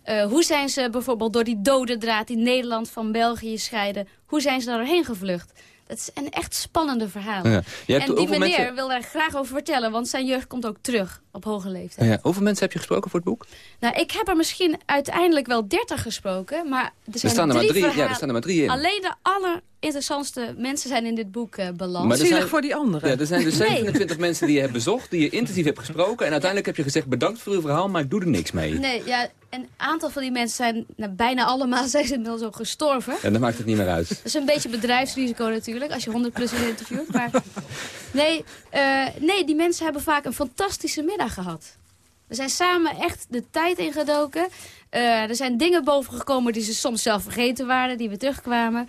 Uh, hoe zijn ze bijvoorbeeld door die dode draad die Nederland van België scheiden... hoe zijn ze daar doorheen gevlucht? Het is een echt spannende verhaal. Ja. En die meneer mensen... wil daar graag over vertellen, want zijn jeugd komt ook terug op hoge leeftijd. Ja. Hoeveel mensen heb je gesproken voor het boek? Nou, ik heb er misschien uiteindelijk wel dertig gesproken, maar er zijn er staan er drie maar drie. verhalen. Ja, er staan er maar drie in. Alleen de allerinteressantste mensen zijn in dit boek uh, beland. Maar Zielig zijn, voor die anderen. Ja, er zijn dus 27 nee. mensen die je hebt bezocht, die je intensief hebt gesproken. En uiteindelijk heb je gezegd, bedankt voor uw verhaal, maar ik doe er niks mee. Nee, ja, een aantal van die mensen zijn, nou, bijna allemaal *laughs* zijn ze inmiddels ook gestorven. En dan maakt het niet meer uit. Dat is een beetje bedrijfsrisico natuurlijk, als je 100 plus interviewt. Maar *laughs* nee, uh, nee, die mensen hebben vaak een fantastische middag gehad. We zijn samen echt de tijd ingedoken. Uh, er zijn dingen bovengekomen die ze soms zelf vergeten waren, die weer terugkwamen.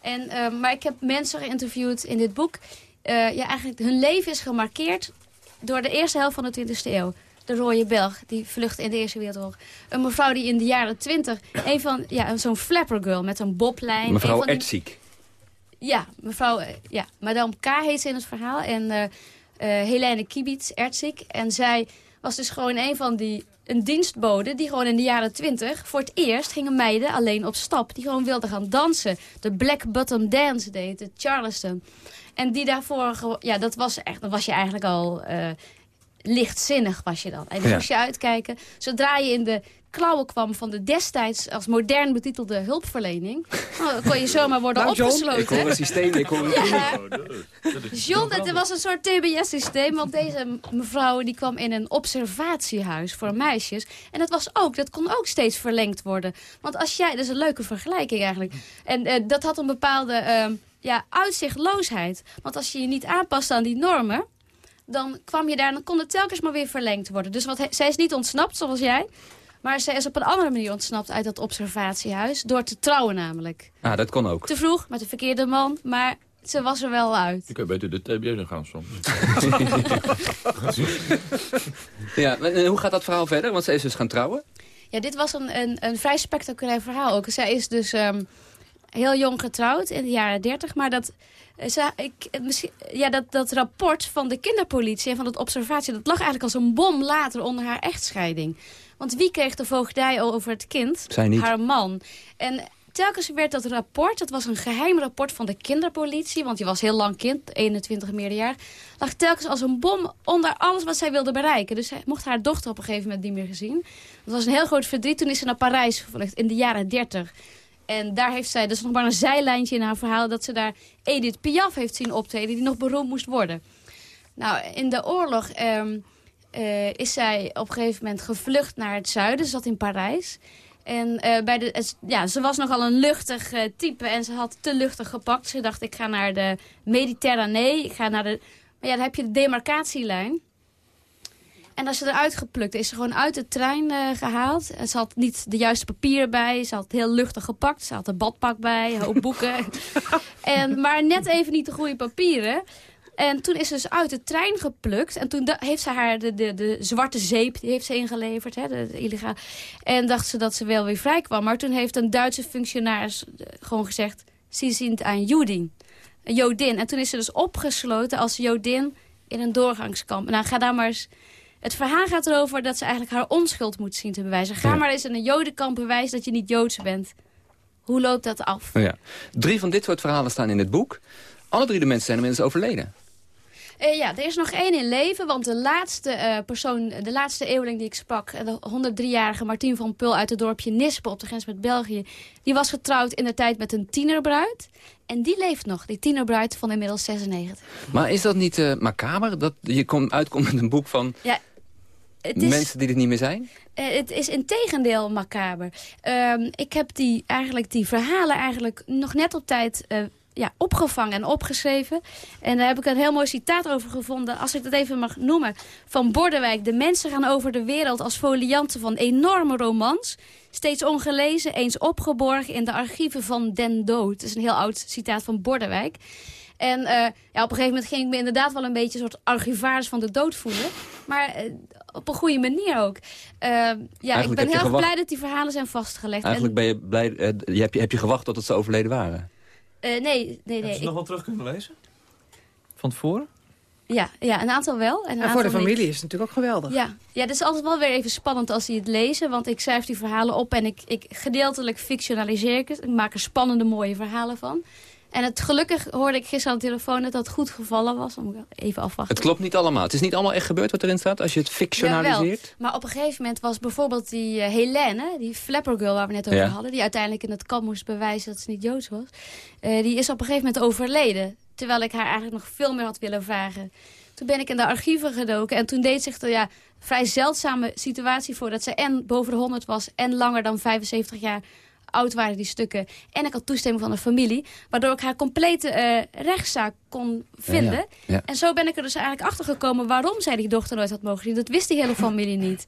En, uh, maar ik heb mensen geïnterviewd in dit boek. Uh, ja, eigenlijk hun leven is gemarkeerd door de eerste helft van de 20e eeuw. De rode Belg, die vlucht in de Eerste Wereldoorlog. Een mevrouw die in de jaren 20, een van, ja, zo'n flapper girl met een boblijn. Mevrouw die... Ertziek. Ja, mevrouw, ja, Madame K heet ze in het verhaal. En Helene Kibitz, Ertziek. En zij was dus gewoon een van die een dienstbode die gewoon in de jaren twintig voor het eerst gingen meiden alleen op stap. Die gewoon wilden gaan dansen. De Black Bottom Dance deed het, Charleston. En die daarvoor, ja, dat was echt, dan was je eigenlijk al uh, lichtzinnig was je dan. En dan ja. moest je uitkijken. Zodra je in de klauwen kwam van de destijds als modern betitelde hulpverlening... Nou, kon je zomaar worden nou, opgesloten. ik hoor een systeem, ik hoor een ja. John, het was een soort TBS-systeem, want deze mevrouw die kwam in een observatiehuis voor meisjes. En dat was ook, dat kon ook steeds verlengd worden. Want als jij, dat is een leuke vergelijking eigenlijk. En uh, dat had een bepaalde uh, ja, uitzichtloosheid. Want als je je niet aanpast aan die normen dan kwam je daar en dan kon het telkens maar weer verlengd worden. Dus wat, zij is niet ontsnapt, zoals jij. Maar zij is op een andere manier ontsnapt uit dat observatiehuis. Door te trouwen namelijk. Ah, dat kon ook. Te vroeg, met de verkeerde man. Maar ze was er wel uit. Ik heb beter de TBS gaan soms. *laughs* ja, en hoe gaat dat verhaal verder? Want zij is dus gaan trouwen. Ja, dit was een, een, een vrij spectaculair verhaal ook. Zij is dus um, heel jong getrouwd in de jaren dertig. Maar dat, ze, ik, misschien, ja, dat, dat rapport van de kinderpolitie en van het observatie... dat lag eigenlijk als een bom later onder haar echtscheiding. Want wie kreeg de voogdij over het kind? Zij niet. Haar man. En telkens werd dat rapport, dat was een geheim rapport van de kinderpolitie... want die was heel lang kind, 21 meerderjarig... lag telkens als een bom onder alles wat zij wilde bereiken. Dus zij mocht haar dochter op een gegeven moment niet meer gezien. Dat was een heel groot verdriet. Toen is ze naar Parijs gevlucht in de jaren 30... En daar heeft zij, dus nog maar een zijlijntje in haar verhaal... dat ze daar Edith Piaf heeft zien optreden, die nog beroemd moest worden. Nou, in de oorlog... Um, eh, is zij op een gegeven moment gevlucht naar het zuiden. Ze zat in Parijs. En eh, bij de, ja, ze was nogal een luchtig eh, type en ze had te luchtig gepakt. Ze dacht, ik ga naar de Mediterranee. Ik ga naar de... Maar ja, dan heb je de demarcatielijn. En als ze eruit geplukt is ze gewoon uit de trein uh, gehaald. Ze had niet de juiste papieren bij. Ze had heel luchtig gepakt. Ze had een badpak bij, een hoop boeken. *laughs* en, maar net even niet de goede papieren. En toen is ze dus uit de trein geplukt. En toen heeft ze haar de, de, de zwarte zeep die heeft ze ingeleverd. Hè, de, illegaal. En dacht ze dat ze wel weer vrij kwam. Maar toen heeft een Duitse functionaris eh, gewoon gezegd... ze zien aan Judin. Een Jodin. En toen is ze dus opgesloten als Jodin in een doorgangskamp. Nou, ga daar maar eens... Het verhaal gaat erover dat ze eigenlijk haar onschuld moet zien te bewijzen. Ga maar eens in een jodenkamp bewijzen dat je niet Joods bent. Hoe loopt dat af? Ja. Drie van dit soort verhalen staan in het boek. Alle drie de mensen zijn inmiddels overleden. Uh, ja, er is nog één in leven, want de laatste uh, persoon, de laatste eeuweling die ik sprak, de 103-jarige Martien van Pul uit het dorpje Nispe op de grens met België, die was getrouwd in de tijd met een tienerbruid. En die leeft nog, die tienerbruid van inmiddels 96. Maar is dat niet uh, macaber, dat je kom, uitkomt met een boek van ja, het is, mensen die er niet meer zijn? het is in tegendeel macaber. Ehm, ik heb die, eigenlijk, die verhalen eigenlijk nog net op tijd ja, opgevangen en opgeschreven. En daar heb ik een heel mooi citaat over gevonden, als ik dat even mag noemen. Van Bordewijk. De mensen gaan over de wereld als folianten van enorme romans. Steeds ongelezen, eens opgeborgen in de archieven van Den Dood. Dat is een heel oud citaat van Bordewijk. En uh, ja, op een gegeven moment ging ik me inderdaad wel een beetje... een soort archivaris van de dood voelen. Maar uh, op een goede manier ook. Uh, ja, ik ben heel erg blij dat die verhalen zijn vastgelegd. Eigenlijk ben je blij... je heb, je, heb je gewacht tot het ze overleden waren? Uh, nee, nee, nee. Heb je nog wel terug kunnen lezen? Van tevoren? Ja, ja, een aantal wel. En, voor de familie is het natuurlijk ook geweldig. Ja, ja, het is altijd wel weer even spannend als die het lezen. Want ik schrijf die verhalen op en ik, ik gedeeltelijk fictionaliseer ik het. Ik maak er spannende, mooie verhalen van. En het, gelukkig hoorde ik gisteren aan de telefoon dat dat goed gevallen was. Om even afwachten. Het klopt niet allemaal. Het is niet allemaal echt gebeurd wat erin staat als je het fictionaliseert. Maar op een gegeven moment was bijvoorbeeld die uh, Helene, die flapper girl waar we net over hadden. Die uiteindelijk in het kamp moest bewijzen dat ze niet Joods was. Uh, die is op een gegeven moment overleden. Terwijl ik haar eigenlijk nog veel meer had willen vragen. Toen ben ik in de archieven gedoken. En toen deed zich er ja, vrij zeldzame situatie voor. Dat ze en boven de 100 was en langer dan 75 jaar oud waren die stukken. En ik had toestemming van de familie. Waardoor ik haar complete uh, rechtszaak kon vinden. En zo ben ik er dus eigenlijk achter gekomen waarom zij die dochter nooit had mogen zien. Dat wist die hele familie niet.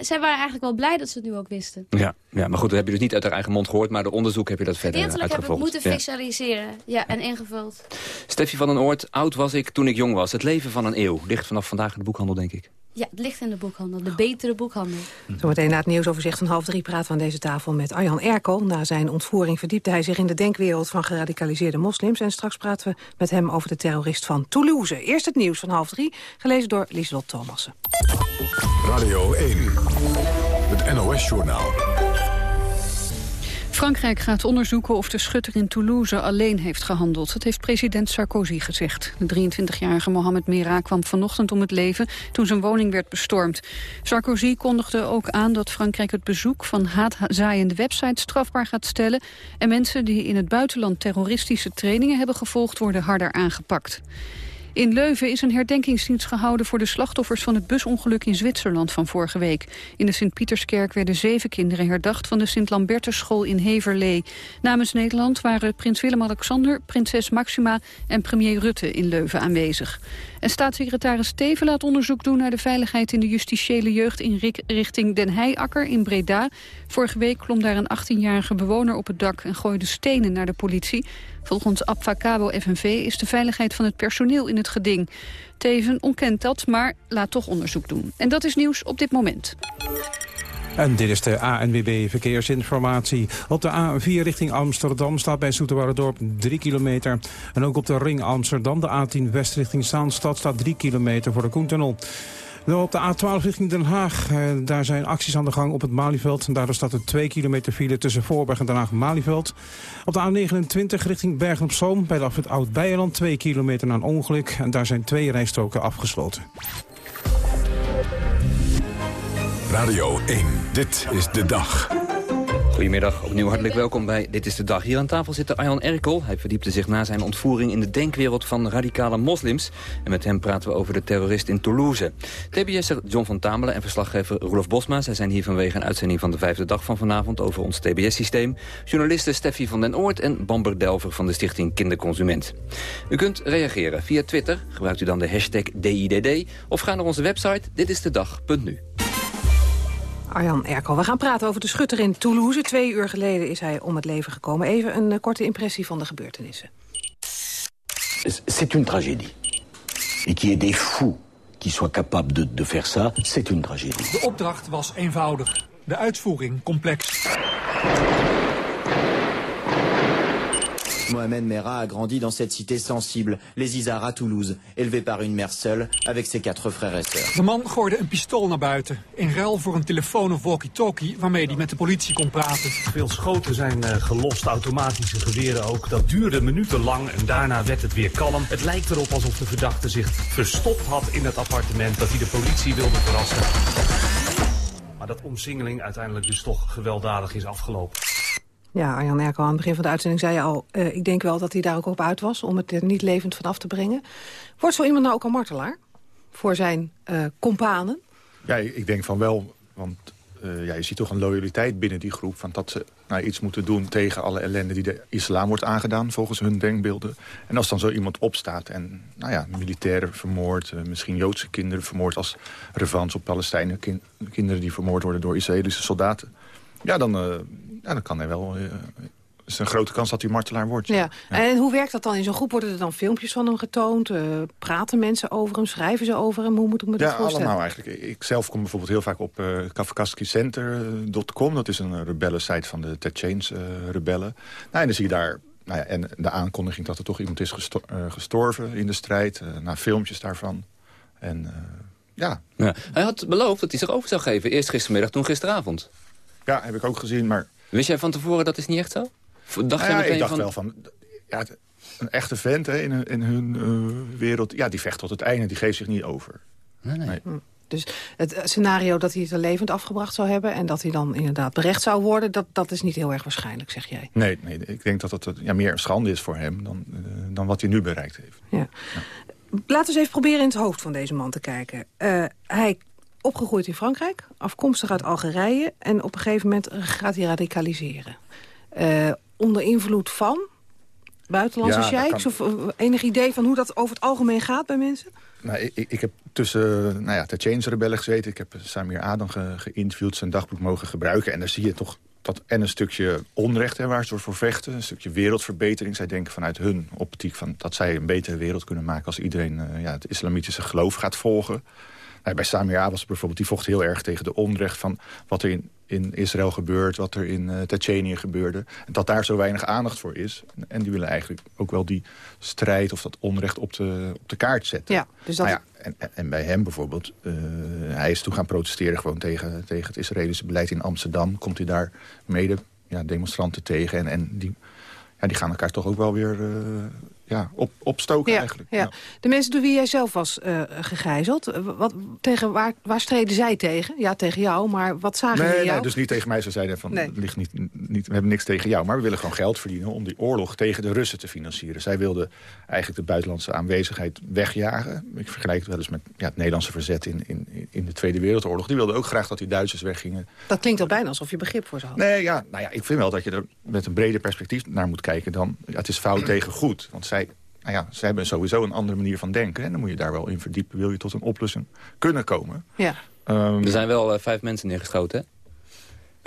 Zij waren eigenlijk wel blij dat ze het nu ook wisten. Ja, ja maar goed, dat heb je dus niet uit haar eigen mond gehoord. Maar de onderzoek heb je dat verder uitgevolgd. heb ik moeten visualiseren ja, en ingevuld. Steffi van den Oort, oud was ik toen ik jong was. Het leven van een eeuw ligt vanaf vandaag in de boekhandel, denk ik. Ja, het ligt in de boekhandel. De betere boekhandel. Zometeen na het nieuwsoverzicht van half drie praten we aan deze tafel met Arjan Erkel. Na zijn ontvoering verdiepte hij zich in de denkwereld van geradicaliseerde moslims. En straks praten we met hem over de terrorist van Toulouse. Eerst het nieuws van half drie, gelezen door Lieselot Thomassen. Radio 1, het NOS-journaal. Frankrijk gaat onderzoeken of de schutter in Toulouse alleen heeft gehandeld. Dat heeft president Sarkozy gezegd. De 23-jarige Mohamed Merah kwam vanochtend om het leven toen zijn woning werd bestormd. Sarkozy kondigde ook aan dat Frankrijk het bezoek van haatzaaiende websites strafbaar gaat stellen... en mensen die in het buitenland terroristische trainingen hebben gevolgd worden harder aangepakt. In Leuven is een herdenkingsdienst gehouden voor de slachtoffers van het busongeluk in Zwitserland van vorige week. In de Sint-Pieterskerk werden zeven kinderen herdacht van de Sint-Lambertusschool in Heverlee. Namens Nederland waren prins Willem-Alexander, prinses Maxima en premier Rutte in Leuven aanwezig. En staatssecretaris Steven laat onderzoek doen naar de veiligheid in de justitiële jeugdinrichting Den Heijakker in Breda. Vorige week klom daar een 18-jarige bewoner op het dak en gooide stenen naar de politie. Volgens Abfacabo FNV is de veiligheid van het personeel in het geding. Teven ontkent dat, maar laat toch onderzoek doen. En dat is nieuws op dit moment. En dit is de ANWB Verkeersinformatie. Op de A4 richting Amsterdam staat bij Dorp 3 kilometer. En ook op de ring Amsterdam, de A10 West richting Zaanstad... staat 3 kilometer voor de Koentunnel. Op de A12 richting Den Haag, eh, daar zijn acties aan de gang op het Malieveld. Daardoor staat er 2 kilometer file tussen Voorberg en Den Haag-Malieveld. Op de A29 richting Bergen op Zoom, bij de afwit Oud-Beijerland... 2 kilometer na een ongeluk. En daar zijn twee rijstroken afgesloten. Radio 1, dit is de dag. Goedemiddag, opnieuw hartelijk welkom bij Dit is de Dag. Hier aan tafel zit Arjan Erkel. Hij verdiepte zich na zijn ontvoering in de denkwereld van radicale moslims. En met hem praten we over de terrorist in Toulouse. TBS'er John van Tamelen en verslaggever Roelof Bosma. Zij zijn hier vanwege een uitzending van de vijfde dag van vanavond over ons TBS-systeem. Journalisten Steffi van den Oort en Bamber Delver van de stichting Kinderconsument. U kunt reageren via Twitter. Gebruikt u dan de hashtag DIDD. Of ga naar onze website ditistedag.nu. Arjan Erkel. We gaan praten over de schutter in Toulouse. Twee uur geleden is hij om het leven gekomen. Even een uh, korte impressie van de gebeurtenissen. C'est une tragédie. Et qu'il y ait des fous qui soient capables de, de faire ça, c'est une tragédie. De opdracht was eenvoudig. De uitvoering complex. Mohamed Merah a grandi dans cette cité sensible, les Isars à Toulouse, élevé par une mère seule avec ses quatre frères et sœurs. De man gooide een pistool naar buiten, in ruil voor een telefoon of walkie-talkie waarmee hij met de politie kon praten. Veel schoten zijn uh, gelost, automatische geweren ook. Dat duurde minutenlang en daarna werd het weer kalm. Het lijkt erop alsof de verdachte zich verstopt had in het appartement, dat hij de politie wilde verrassen. Maar dat omsingeling uiteindelijk dus toch gewelddadig is afgelopen. Ja, Arjan Erkel, aan het begin van de uitzending zei je al... Uh, ik denk wel dat hij daar ook op uit was om het er niet levend vanaf te brengen. Wordt zo iemand nou ook een martelaar? Voor zijn uh? Ja, ik denk van wel. Want uh, ja, je ziet toch een loyaliteit binnen die groep... Van dat ze nou, iets moeten doen tegen alle ellende die de islam wordt aangedaan... volgens hun denkbeelden. En als dan zo iemand opstaat en nou ja, militairen vermoord... misschien Joodse kinderen vermoord als revanche op Palestijnen... Kind, kinderen die vermoord worden door Israëlische soldaten... ja, dan ja, dan kan hij wel... Uh, is een grote kans dat hij martelaar wordt. Ja. ja. En hoe werkt dat dan in zo'n groep? Worden er dan filmpjes van hem getoond? Uh, praten mensen over hem? Schrijven ze over hem? Hoe moet ik me dat ja, voorstellen? Ja, allemaal eigenlijk. Ik zelf kom bijvoorbeeld heel vaak op uh, kafkaskicenter.com. Dat is een rebellensite van de Ted Chains rebellen. Nou, en dan zie je daar... Nou ja, en de aankondiging dat er toch iemand is gestor gestorven in de strijd. na filmpjes daarvan. En ja. ja. Hij had beloofd dat hij zich over zou geven. Eerst gistermiddag, toen gisteravond. Ja, heb ik ook gezien, maar... Wist jij van tevoren dat is niet echt zo? Dacht nou ja, ik dacht van... wel van... Ja, een echte vent hè, in, hun, in hun uh, wereld, ja, die vecht tot het einde. Die geeft zich niet over. Nee, nee. nee. Hm. Dus het scenario dat hij het er levend afgebracht zou hebben... en dat hij dan inderdaad berecht zou worden... dat, dat is niet heel erg waarschijnlijk, zeg jij? Nee, nee ik denk dat het ja, meer een schande is voor hem... dan, uh, dan wat hij nu bereikt heeft. Ja. ja. Laten we eens even proberen in het hoofd van deze man te kijken. Uh, hij opgegroeid in Frankrijk, afkomstig uit Algerije... en op een gegeven moment gaat hij radicaliseren. Uh, onder invloed van buitenlandse ja, sheiks? Kan... Of enig idee van hoe dat over het algemeen gaat bij mensen? Nou, ik, ik heb tussen nou ja, de Change-rebellen gezeten. Ik heb Samir Adam ge, geïnterviewd, zijn dagboek mogen gebruiken. En daar zie je toch dat en een stukje onrecht hè, waar ze voor vechten. Een stukje wereldverbetering. Zij denken vanuit hun optiek van dat zij een betere wereld kunnen maken... als iedereen uh, ja, het islamitische geloof gaat volgen. Bij Samir Abbas bijvoorbeeld, die vocht heel erg tegen de onrecht van wat er in, in Israël gebeurt, wat er in uh, Tsjetsjenië gebeurde. En dat daar zo weinig aandacht voor is. En die willen eigenlijk ook wel die strijd of dat onrecht op de, op de kaart zetten. Ja, dus dat... Nou ja, en, en bij hem bijvoorbeeld, uh, hij is toen gaan protesteren gewoon tegen, tegen het Israëlische beleid in Amsterdam. Komt hij daar mede ja, demonstranten tegen en, en die, ja, die gaan elkaar toch ook wel weer... Uh, ja, op, opstoken ja, eigenlijk. Ja. De mensen door wie jij zelf was uh, gegijzeld, wat, tegen waar, waar streden zij tegen? Ja, tegen jou, maar wat zagen nee, die jou? Nee, dus niet tegen mij. Ze zeiden van, nee. ligt niet, niet, we hebben niks tegen jou, maar we willen gewoon geld verdienen... om die oorlog tegen de Russen te financieren. Zij wilden eigenlijk de buitenlandse aanwezigheid wegjagen. Ik vergelijk het wel eens met ja, het Nederlandse verzet in, in, in de Tweede Wereldoorlog. Die wilden ook graag dat die Duitsers weggingen. Dat klinkt al bijna alsof je begrip voor ze had. Nee, ja, nou ja, ik vind wel dat je er met een breder perspectief naar moet kijken... dan ja, het is fout tegen goed, want zij nou ja, ze hebben sowieso een andere manier van denken. En dan moet je daar wel in verdiepen. Wil je tot een oplossing kunnen komen. Ja. Um, er zijn wel uh, vijf mensen neergeschoten, hè?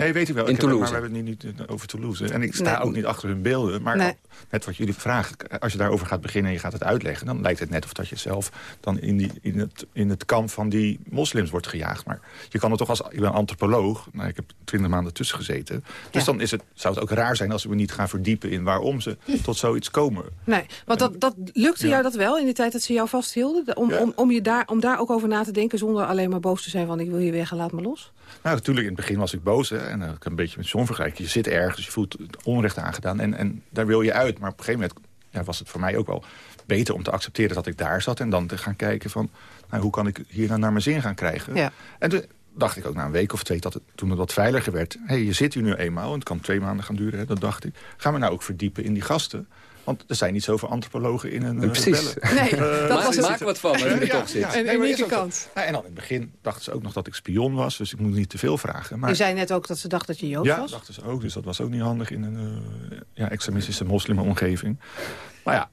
Nee, weet u wel. In ik Toulouse. Heb, maar we hebben het niet, niet over Toulouse. En ik sta nee. ook niet achter hun beelden. Maar nee. net wat jullie vragen, als je daarover gaat beginnen en je gaat het uitleggen... dan lijkt het net of dat je zelf dan in, die, in, het, in het kamp van die moslims wordt gejaagd. Maar je kan het toch als... Ik ben antropoloog, nou, ik heb twintig maanden tussen gezeten. Dus ja. dan is het, zou het ook raar zijn als we niet gaan verdiepen in waarom ze tot zoiets komen. Nee, want dat, dat lukte ja. jou dat wel in de tijd dat ze jou vasthielden? Om, ja. om, om, je daar, om daar ook over na te denken zonder alleen maar boos te zijn van... ik wil je weg en laat me los? Nou, natuurlijk, in het begin was ik boos. Hè, en uh, ik een beetje met John vergelijken. Je zit ergens, je voelt onrecht aangedaan. En, en daar wil je uit. Maar op een gegeven moment ja, was het voor mij ook wel beter om te accepteren dat ik daar zat. En dan te gaan kijken van, nou, hoe kan ik hier nou naar mijn zin gaan krijgen. Ja. En de, dacht ik ook na een week of twee, dat het, toen het wat veiliger werd... hé, hey, je zit hier nu eenmaal, en het kan twee maanden gaan duren, hè, dat dacht ik. Gaan we nou ook verdiepen in die gasten? Want er zijn niet zoveel antropologen in een uh, Precies. Nee, uh, dat was Maak wat van je er toch zit. Ja, een unieke kant. Ja, en dan in het begin dachten ze ook nog dat ik spion was. Dus ik moet niet te veel vragen. Maar... Je zei net ook dat ze dachten dat je Jood ja, was. Ja, dachten ze ook. Dus dat was ook niet handig in een uh, ja, extremistische moslimomgeving. Maar ja,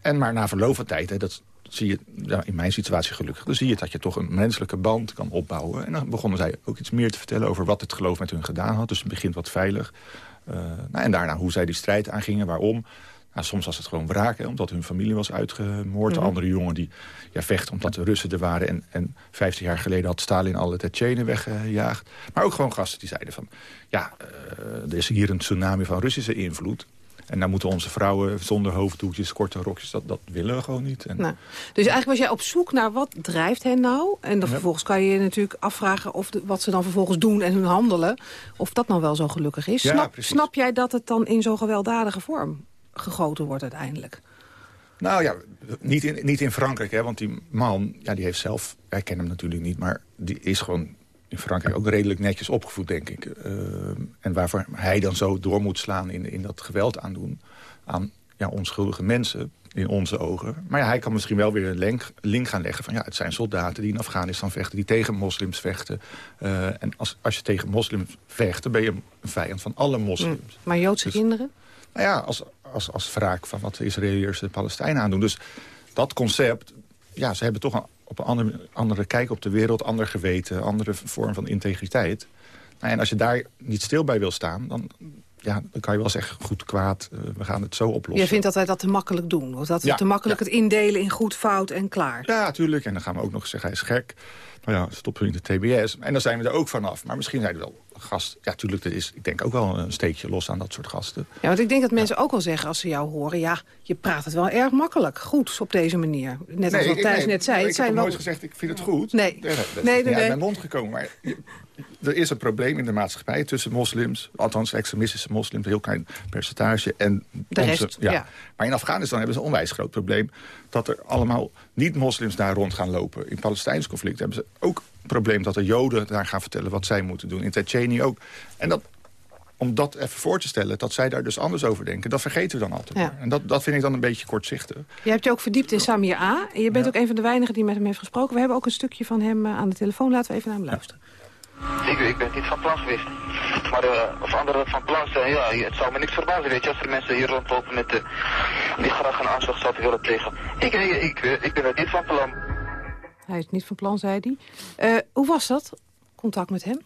en maar na verloop van tijd... Hè, dat zie je, ja, in mijn situatie gelukkig... dan zie je dat je toch een menselijke band kan opbouwen. En dan begonnen zij ook iets meer te vertellen... over wat het geloof met hun gedaan had. Dus het begint wat veilig. nou, en daarna hoe zij die strijd aangingen, waarom... Nou, soms was het gewoon wraak, hè, omdat hun familie was uitgemoord. Mm -hmm. De andere jongen die ja, vecht omdat de Russen er waren. En, en 15 jaar geleden had Stalin alle Tsjetsjenen weggejaagd. Maar ook gewoon gasten die zeiden van... ja, uh, er is hier een tsunami van Russische invloed. En dan moeten onze vrouwen zonder hoofddoekjes, korte rokjes... dat, dat willen we gewoon niet. En... Nou, dus eigenlijk was jij op zoek naar wat drijft hen nou? En dan ja. vervolgens kan je je natuurlijk afvragen... of de, wat ze dan vervolgens doen en hun handelen... of dat nou wel zo gelukkig is. Ja, snap, snap jij dat het dan in zo'n gewelddadige vorm gegoten wordt uiteindelijk. Nou ja, niet in, niet in Frankrijk, hè, want die man, ja, die heeft zelf... Wij kennen hem natuurlijk niet, maar die is gewoon in Frankrijk ook redelijk netjes opgevoed, denk ik. Uh, en waarvoor hij dan zo door moet slaan in, in dat geweld aandoen... aan ja, onschuldige mensen, in onze ogen. Maar ja, hij kan misschien wel weer een link, link gaan leggen van... ja, het zijn soldaten die in Afghanistan vechten, die tegen moslims vechten. Uh, en als, als je tegen moslims vecht, dan ben je een vijand van alle moslims. Mm, maar Joodse dus, kinderen? Nou ja, als, als, als wraak van wat de Israëliërs de Palestijnen aandoen. Dus dat concept, ja, ze hebben toch een, op een andere, andere kijk op de wereld... ander geweten, andere vorm van integriteit. Nou, en als je daar niet stil bij wil staan... dan, ja, dan kan je wel zeggen, goed, kwaad, uh, we gaan het zo oplossen. Je vindt dat wij dat te makkelijk doen? Of dat we Ja, te makkelijk ja. het indelen in goed, fout en klaar? Ja, natuurlijk. En dan gaan we ook nog zeggen, hij is gek. Maar ja, stoppen we in de TBS. En dan zijn we er ook vanaf. Maar misschien zijn er wel gast. Ja, tuurlijk, er is, ik denk ook wel een steekje los aan dat soort gasten. Ja, want ik denk dat mensen ook wel zeggen als ze jou horen... ja, je praat het wel erg makkelijk, goed, op deze manier. Net als wat Thijs nee, net zei. Ik het heb zijn nog wel... nooit gezegd, ik vind het goed. Nee. dat is Nee, nee, uit nee. mijn mond gekomen. Maar er is een probleem in de maatschappij tussen moslims... althans extremistische moslims, een heel klein percentage... en De rest, ja. Maar in Afghanistan hebben ze een onwijs groot probleem... dat er allemaal niet-moslims daar rond gaan lopen. In het Palestijns conflict hebben ze ook probleem... dat de Joden daar gaan vertellen wat zij moeten doen. In Tsjetsjenië ook. En dat, om dat even voor te stellen, dat zij daar dus anders over denken... dat vergeten we dan altijd. Ja. En dat, dat vind ik dan een beetje kortzichtig. Je hebt je ook verdiept in Samir A. En je bent ook een van de weinigen die met hem heeft gesproken. We hebben ook een stukje van hem eh, aan de telefoon. Laten we even naar hem luisteren. Ik, ik ben niet van plan geweest. Maar eh, of anderen van plan zijn, ja, het zou me niks verbazen, weet je, als er mensen hier rondlopen met, eh, die graag een aanslag zouden willen plegen. Ik, ik, ik, ik ben er niet van plan. Hij is niet van plan, zei hij. Eh, hoe was dat, contact met hem?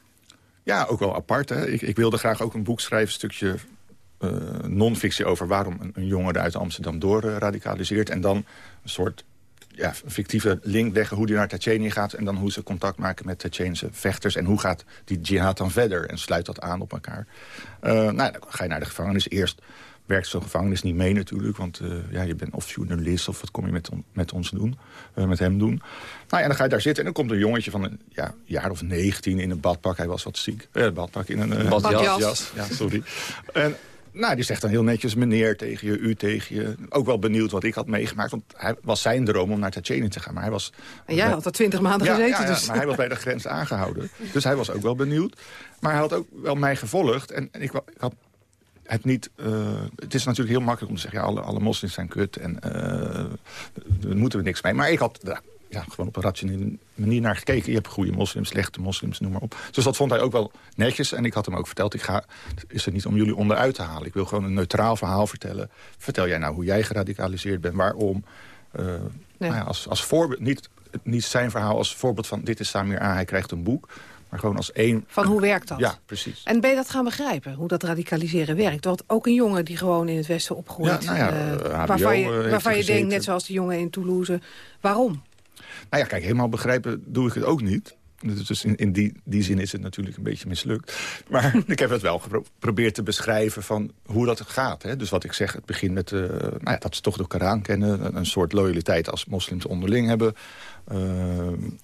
Ja, ook wel apart. Hè? Ik, ik wilde graag ook een boek schrijven, een stukje eh, non-fictie... over waarom een, een jongen uit Amsterdam door eh, radicaliseert. En dan een soort ja, fictieve link leggen hoe die naar Tsjetsjenië gaat... en dan hoe ze contact maken met Tsjetsjense vechters... en hoe gaat die jihad dan verder en sluit dat aan op elkaar. Eh, nou, dan ga je naar de gevangenis. Eerst werkt zo'n gevangenis niet mee natuurlijk... want eh, ja, je bent of journalist of wat kom je met, on- met ons doen, eh, met hem doen. Nou, en dan ga je daar zitten en dan komt een jongetje van een ja, jaar of 19 in een badpak. Hij was wat ziek. Eh, badpak in een Badjas. jas. Ja, sorry. en nou, die zegt dan heel netjes meneer tegen je, u tegen je. Ook wel benieuwd wat ik had meegemaakt. Want hij was zijn droom om naar Tsjetsjenië te gaan. Maar hij was... En jij had er twintig maanden Ja, gezeten. ja, ja, dus. maar hij was bij de grens aangehouden. Dus hij was ook wel benieuwd. Maar hij had ook wel mij gevolgd. En, en ik had het niet... eh, het is natuurlijk heel makkelijk om te zeggen... Ja, alle, alle moslims zijn kut en eh, daar moeten we niks mee. Maar ik had daar ja, gewoon op een rationele manier naar gekeken. Je hebt goede moslims, slechte moslims, noem maar op. Dus dat vond hij ook wel netjes. En ik had hem ook verteld, ik ga, is het niet om jullie onderuit te halen. Ik wil gewoon een neutraal verhaal vertellen. Vertel jij nou hoe jij geradicaliseerd bent, waarom... Eh, nou ja, als, als voorbeeld, niet, niet zijn verhaal als voorbeeld van... dit is Samir A, hij krijgt een boek. Maar gewoon als één... Van hoe werkt dat? Ja, precies. En ben je dat gaan begrijpen, hoe dat radicaliseren werkt? Want ook een jongen die gewoon in het Westen opgroeit... Ja, nou ja, eh, eh, HBO, waarvan je, eh, waarvan je denkt, net zoals die jongen in Toulouse... waarom? Nou ja, kijk, helemaal begrijpen doe ik het ook niet. Dus dus in, in die, die zin is het natuurlijk een beetje mislukt. *laughs* Maar *laughs* ik heb het wel geprobeerd te beschrijven van hoe dat gaat. Hè. Dus wat ik zeg, het begint met nou ja, dat ze toch de Koran kennen. Een soort loyaliteit als moslims onderling hebben. Eh,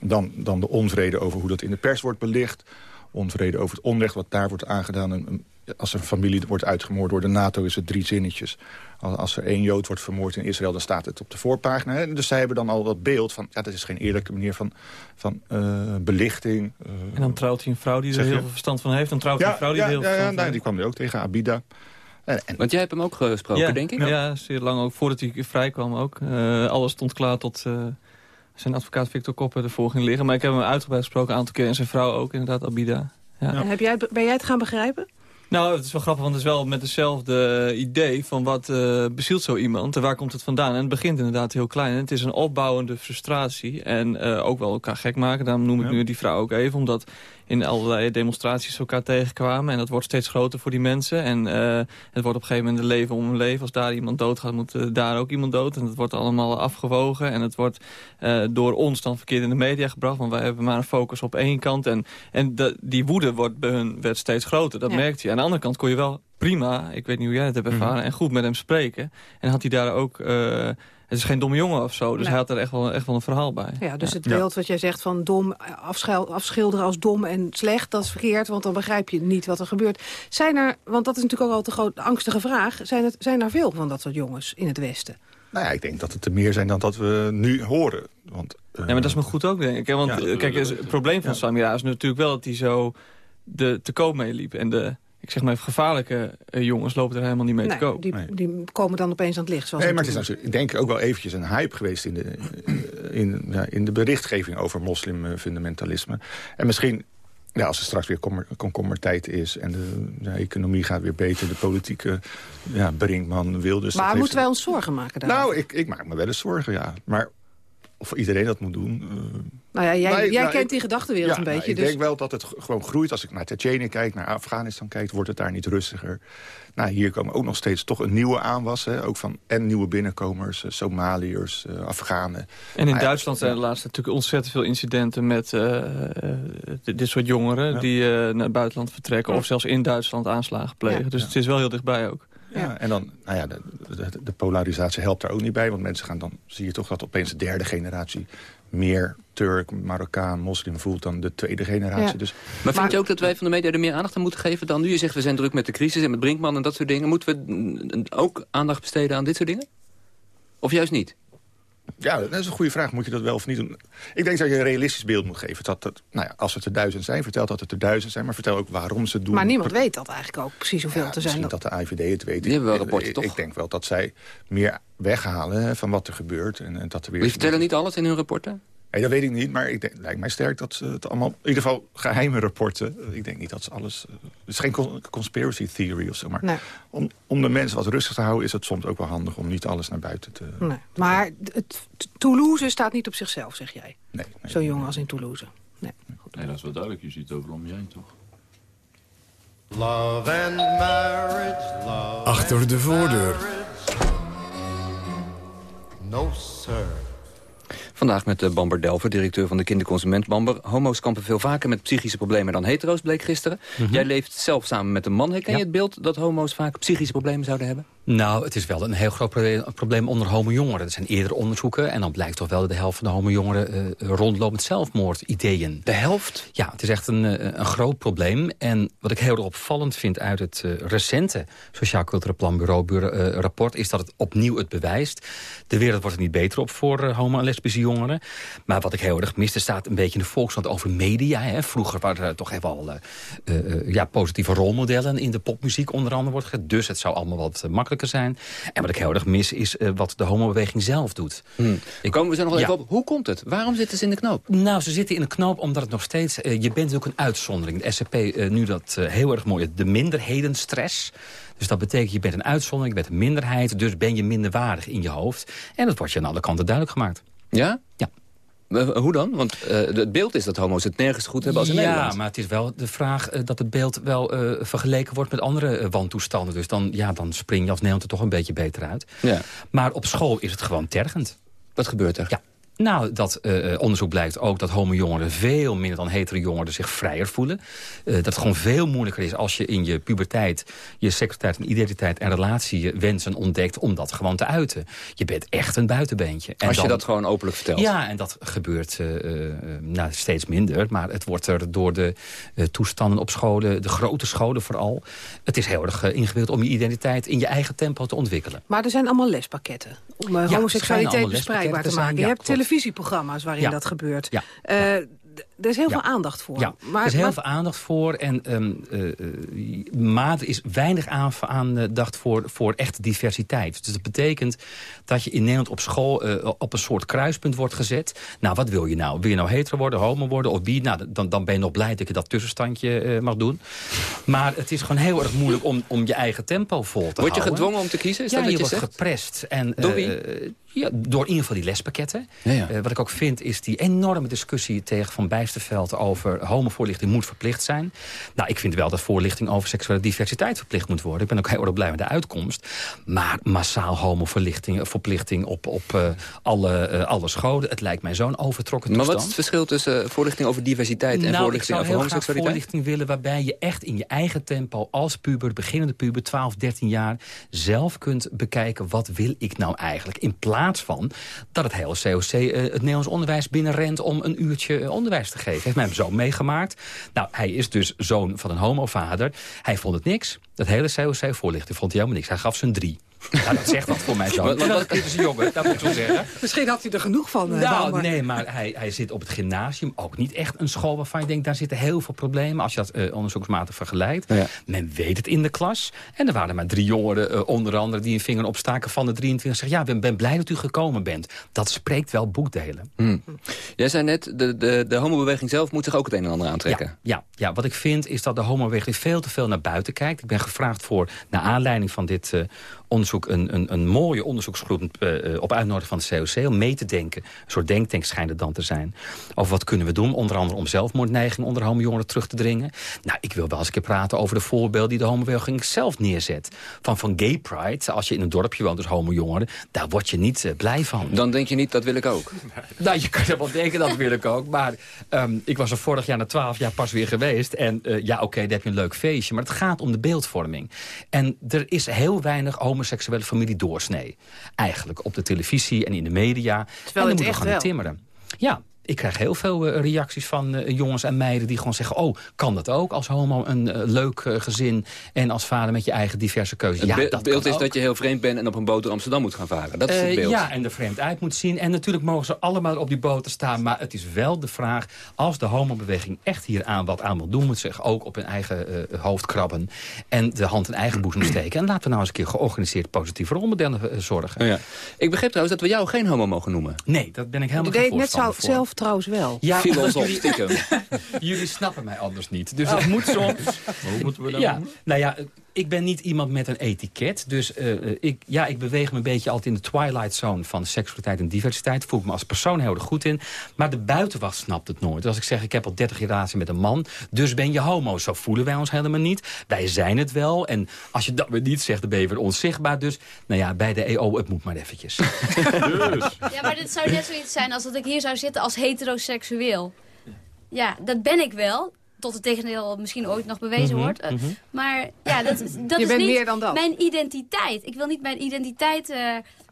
dan, dan de onvrede over hoe dat in de pers wordt belicht. onvrede over het onrecht wat daar wordt aangedaan. Een, een- als een familie wordt uitgemoord door de NATO is het drie zinnetjes. Als, als er één Jood wordt vermoord in Israël, dan staat het op de voorpagina. Hè. Dus zij hebben dan al dat beeld van, ja, dat is geen eerlijke manier van, van eh, belichting. eh, En dan trouwt hij een vrouw die er heel veel verstand van heeft. Dan trouwt hij ja, een vrouw die ja, er heel ja, veel ja, verstand van nee, die kwam er ook tegen, Abida. Want jij hebt hem ook gesproken, ja, denk ik? Ja, zeer lang ook. Voordat hij vrij kwam ook. Eh, alles stond klaar tot eh, zijn advocaat Victor Koppen ervoor ging liggen. Maar ik heb hem uitgebreid gesproken een aantal keer. En zijn vrouw ook, inderdaad, Abida. Ja. En heb jij, het- ben jij het gaan begrijpen? Nou, het is wel grappig, want het is wel met hetzelfde idee van wat eh bezielt zo iemand en waar komt het vandaan. En het begint inderdaad heel klein. En het is een opbouwende frustratie en eh, ook wel elkaar gek maken. Daarom noem ik nu die vrouw ook even, omdat in allerlei demonstraties elkaar tegenkwamen. En dat wordt steeds groter voor die mensen. En eh, het wordt op een gegeven moment een leven om een leven. Als daar iemand doodgaat, moet eh, daar ook iemand dood. En dat wordt allemaal afgewogen. En het wordt eh, door ons dan verkeerd in de media gebracht. Want wij hebben maar een focus op één kant. En, en de, die woede wordt bij hun werd steeds groter. Dat Ja. merkt je. Aan de andere kant kon je wel prima, ik weet niet hoe jij het hebt ervaren... en goed met hem spreken. En had hij daar ook... eh, het is geen domme jongen of zo, dus Nee. hij had er echt wel, echt wel een verhaal bij. Ja, dus het beeld wat jij zegt van dom, afschil- afschilderen als dom en slecht, dat is verkeerd, want dan begrijp je niet wat er gebeurt. Zijn er, want dat is natuurlijk ook al de grote angstige vraag, zijn, het, zijn er veel van dat soort jongens in het Westen? Nou ja, ik denk dat het er meer zijn dan dat we nu horen. Want, eh, Ja, maar dat is me goed ook, denk ik. hè, Want Ja, eh, kijk, het, het probleem van Samira is natuurlijk wel dat hij zo de, te koop meeliep. En de, ik zeg maar even, gevaarlijke eh, jongens lopen er helemaal niet mee Nee, te koop. die, die komen dan opeens aan het licht. Zoals Nee, maar het is natuurlijk, ik denk ook wel eventjes een hype geweest in de, eh, in, ja, in de berichtgeving over moslimfundamentalisme. En misschien, ja, als er straks weer kommer, komkommertijd is en de, de economie gaat weer beter, de politieke ja, Brinkman wil dus. maar moeten wij ons zorgen maken daar? Nou, ik, ik maak me wel eens zorgen, ja. Maar of iedereen dat moet doen... eh, nou ja, jij, Nee, jij nou, kent ik- die gedachtenwereld ja, een nou, beetje. ik dus... denk wel dat het gewoon groeit. Als ik naar Tsjetsjenië kijk, naar Afghanistan kijk... wordt het daar niet rustiger. Nou, hier komen ook nog steeds toch een nieuwe aanwas. Hè, ook van en nieuwe binnenkomers, eh, Somaliërs, eh, Afghanen. En in Nou ja, Duitsland zijn er laatst natuurlijk ontzettend veel incidenten met dit soort jongeren die eh, naar het buitenland vertrekken. Ja. Of zelfs in Duitsland aanslagen plegen. Ja. Dus Ja. het is wel heel dichtbij ook. Ja, en dan, nou ja, de, de, de polarisatie helpt daar ook niet bij. Want mensen gaan dan, zie je toch dat opeens de derde generatie... meer Turk, Marokkaan, moslim voelt dan de tweede generatie. Ja. Dus, Maar vind je ook dat wij van de media er meer aandacht aan moeten geven dan nu? Je zegt we zijn druk met de crisis en met Brinkman en dat soort dingen. Moeten we ook aandacht besteden aan dit soort dingen? Of juist niet? Ja, dat is een goede vraag. Moet je dat wel of niet doen? Ik denk dat je een realistisch beeld moet geven. Dat, dat, nou ja, als het er duizend zijn, vertel dat het er duizend zijn. Maar vertel ook waarom ze het doen. Maar niemand weet dat eigenlijk ook precies hoeveel te zijn. Misschien dat de AIVD het weet. Die hebben wel rapporten, toch? Ik denk wel dat zij meer weghalen van wat er gebeurt. En, en dat er weer... Die vertellen niet alles in hun rapporten? Nee, dat weet ik niet, maar ik denk, lijkt mij sterk dat ze het allemaal... In ieder geval geheime rapporten. Ik denk niet dat ze alles... eh, Het is geen con- conspiracy theory of zo, maar... Nee. Om, om de mensen wat rustig te houden is het soms ook wel handig... om niet alles naar buiten te... Nee. Maar het, Toulouse staat niet op zichzelf, zeg jij. Nee. Zo jong als in Toulouse. Nee. Nee, dat is wel duidelijk. Je ziet het overal om je heen, toch? Love and marriage, love Achter de voordeur. no sir. Vandaag met de Bamber Delver, directeur van de kinderconsument Bamber. Homo's kampen veel vaker met psychische problemen dan hetero's, bleek gisteren. Jij leeft zelf samen met een man. Herken je het beeld dat homo's vaak psychische problemen zouden hebben? Nou, het is wel een heel groot proble- probleem onder homo-jongeren. Er zijn eerdere onderzoeken en dan blijkt toch wel dat de helft van de homo-jongeren eh, rondloopt met zelfmoordideeën. De helft? Ja, het is echt een, eh, een groot probleem. En wat ik heel erg opvallend vind uit het eh, recente Sociaal Cultureel Planbureau bureau, rapport... is dat het opnieuw het bewijst. De wereld wordt er niet beter op voor homo- en lesbische jongeren. Maar wat ik heel erg mis, er staat een beetje in de volkskrant over media. Hè. Vroeger waren er toch even al ja, positieve rolmodellen in de popmuziek onder andere wordt. Dus het zou allemaal wat eh, makkelijker zijn. En wat ik heel erg mis is eh, wat de homobeweging zelf doet. Ik komen we zo nog wel Ja. even op. Hoe komt het? Waarom zitten ze in de knoop? Nou, ze zitten in de knoop omdat het nog steeds... eh, je bent ook een uitzondering. De SCP eh, nu dat heel erg mooi. De minderhedenstress. Dus dat betekent je bent een uitzondering, je bent een minderheid. Dus ben je minderwaardig in je hoofd. En dat wordt je aan alle kanten duidelijk gemaakt. Ja? Ja. Eh, Hoe dan? Want eh, het beeld is dat homo's het nergens goed hebben als in ja, Nederland. maar het is wel de vraag eh, dat het beeld wel vergeleken wordt met andere wantoestanden. Dus dan, ja, dan spring je als Nederland er toch een beetje beter uit. Ja. Maar op school is het gewoon tergend. Wat gebeurt er? Ja. Nou, dat uh, onderzoek blijkt ook dat homo-jongeren veel minder dan hetero-jongeren zich vrijer voelen. Uh, dat het gewoon veel moeilijker is als je in je puberteit, je seksualiteit en identiteit en relatie wensen ontdekt om dat gewoon te uiten. Je bent echt een buitenbeentje. En als je dat gewoon openlijk vertelt. Ja, en dat gebeurt nou, steeds minder. Maar het wordt er door de toestanden op scholen, de grote scholen vooral. Het is heel erg ingewikkeld om je identiteit in je eigen tempo te ontwikkelen. Maar er zijn allemaal lespakketten om ja, homoseksualiteit bespreekbaar te maken. je hebt televisieprogramma's waarin dat gebeurt. Ja. Uh, er is heel veel aandacht voor. Ja, maar, er is heel veel aandacht voor. En, um, uh, maar er is weinig aandacht voor, voor echte diversiteit. Dus dat betekent dat je in Nederland op school uh, op een soort kruispunt wordt gezet. Nou, wat wil je nou? Wil je nou hetero worden, homo worden of bi? Nou, dan, dan ben je nog blij dat je dat tussenstandje uh, mag doen. Maar het is gewoon heel erg moeilijk om, om je eigen tempo vol te word houden. Word je gedwongen om te kiezen? Is ja, dat wat je, je wordt zegt? geprest. En, Door wie? Ja, door in ieder geval die lespakketten. Ja, ja. Uh, wat ik ook vind is die enorme discussie tegen Van Bijsterveld over homovoorlichting moet verplicht zijn. Nou, ik vind wel dat voorlichting over seksuele diversiteit verplicht moet worden. Ik ben ook heel erg blij met de uitkomst. Maar massaal homoverlichting verplichting op, op uh, alle, uh, alle scholen, het lijkt mij zo'n overtrokken toestand. Maar wat is het verschil tussen voorlichting over diversiteit en nou, voorlichting over homoseksualiteit? Ik zou voorlichting willen waarbij je echt in je eigen tempo als puber, beginnende puber, 12, 13 jaar, zelf kunt bekijken wat wil ik nou eigenlijk. In plaats van dat het hele COC uh, het Nederlands onderwijs binnenrent... om een uurtje onderwijs te geven. Heeft mij hem zo meegemaakt. Nou, hij is dus zoon van een homovader. Hij vond het niks. Dat hele COC-voorlichting vond hij helemaal niks. Hij gaf zijn drie. Ja, dat zegt wat voor mij zo. Dat is kritische jongen, dat moet ik zo zeggen. Misschien had hij er genoeg van. Uh, nou, nee, maar hij, hij zit op het gymnasium. Ook niet echt een school waarvan je denkt, daar zitten heel veel problemen. Als je dat uh, onderzoeksmatig vergelijkt. Ja. Men weet het in de klas. En er waren maar drie jongeren, uh, onder andere, die een vinger opstaken van de 23. Zeggen, ja, ik ben, ben blij dat u gekomen bent. Dat spreekt wel boekdelen. Hmm. Jij zei net, de, de, de homobeweging zelf moet zich ook het een en ander aantrekken. Ja, ja, ja, wat ik vind is dat de homobeweging veel te veel naar buiten kijkt. Ik ben gevraagd voor, naar aanleiding van dit onderzoek een, een, een mooie onderzoeksgroep uh, op uitnodiging van de COC... om mee te denken, een soort denktank schijnt het dan te zijn... over wat kunnen we doen, onder andere om zelfmoordneiging onder homojongeren terug te dringen. Nou, ik wil wel eens een keer praten over de voorbeelden die de homobeweging zelf neerzet. Van, van gay pride, als je in een dorpje woont als homojongeren... daar word je niet uh, blij van. Dan denk je niet, dat wil ik ook. *laughs* nou, je kan wel denken, dat wil ik ook. Maar um, ik was er vorig jaar na twaalf jaar pas weer geweest. En uh, ja, oké, okay, daar heb je een leuk feestje. Maar het gaat om de beeldvorming. En er is heel weinig homoseksuele familie doorsnee. Eigenlijk op de televisie en in de media. Terwijl en het echt wel. timmeren. Ja, ik krijg heel veel uh, reacties van uh, jongens en meiden die gewoon zeggen... oh, kan dat ook als homo een uh, leuk gezin en als vader met je eigen diverse keuze? Het ja, be dat beeld is ook. dat je heel vreemd bent en op een boot door Amsterdam moet gaan varen. Dat is het beeld. Ja, en er vreemd uit moet zien. En natuurlijk mogen ze allemaal op die boten staan. Maar het is wel de vraag, als de homobeweging echt hier aan wat aan wil doen... moet ze zich ook op hun eigen hoofd krabben en de hand in eigen boezem steken. En laten we nou eens een keer georganiseerd positieve rolmodellen zorgen. Oh ja. Ik begreep trouwens dat we jou geen homo mogen noemen. Nee, dat ben ik helemaal Je geen deed net voorstander zo, voor. zelf trouwens wel. Ja, Viel ons op. Jullie *laughs* snappen mij anders niet. Dus dat moet soms... *laughs* Hoe moeten we dat ja, doen? nou ja, ik ben niet iemand met een etiket. Dus uh, ik, ja, ik beweeg me een beetje altijd in de twilight zone van seksualiteit en diversiteit. Voel ik me als persoon heel erg goed in. Maar de buitenwacht snapt het nooit. Dus als ik zeg, ik heb al 30 jaar relatie met een man, dus ben je homo. Zo voelen wij ons helemaal niet. Wij zijn het wel. En als je dat weer niet zegt, dan ben je weer onzichtbaar. Dus, nou ja, bij de EO, het moet maar eventjes. *laughs* Dus. Ja, maar dit zou net zoiets zijn als dat ik hier zou zitten als heteroseksueel. Ja, dat ben ik wel. Tot het tegendeel misschien ooit nog bewezen Mhm, wordt. Uh, maar ja, dat, dat Je is bent niet meer dan dat. mijn identiteit. Ik wil niet mijn identiteit...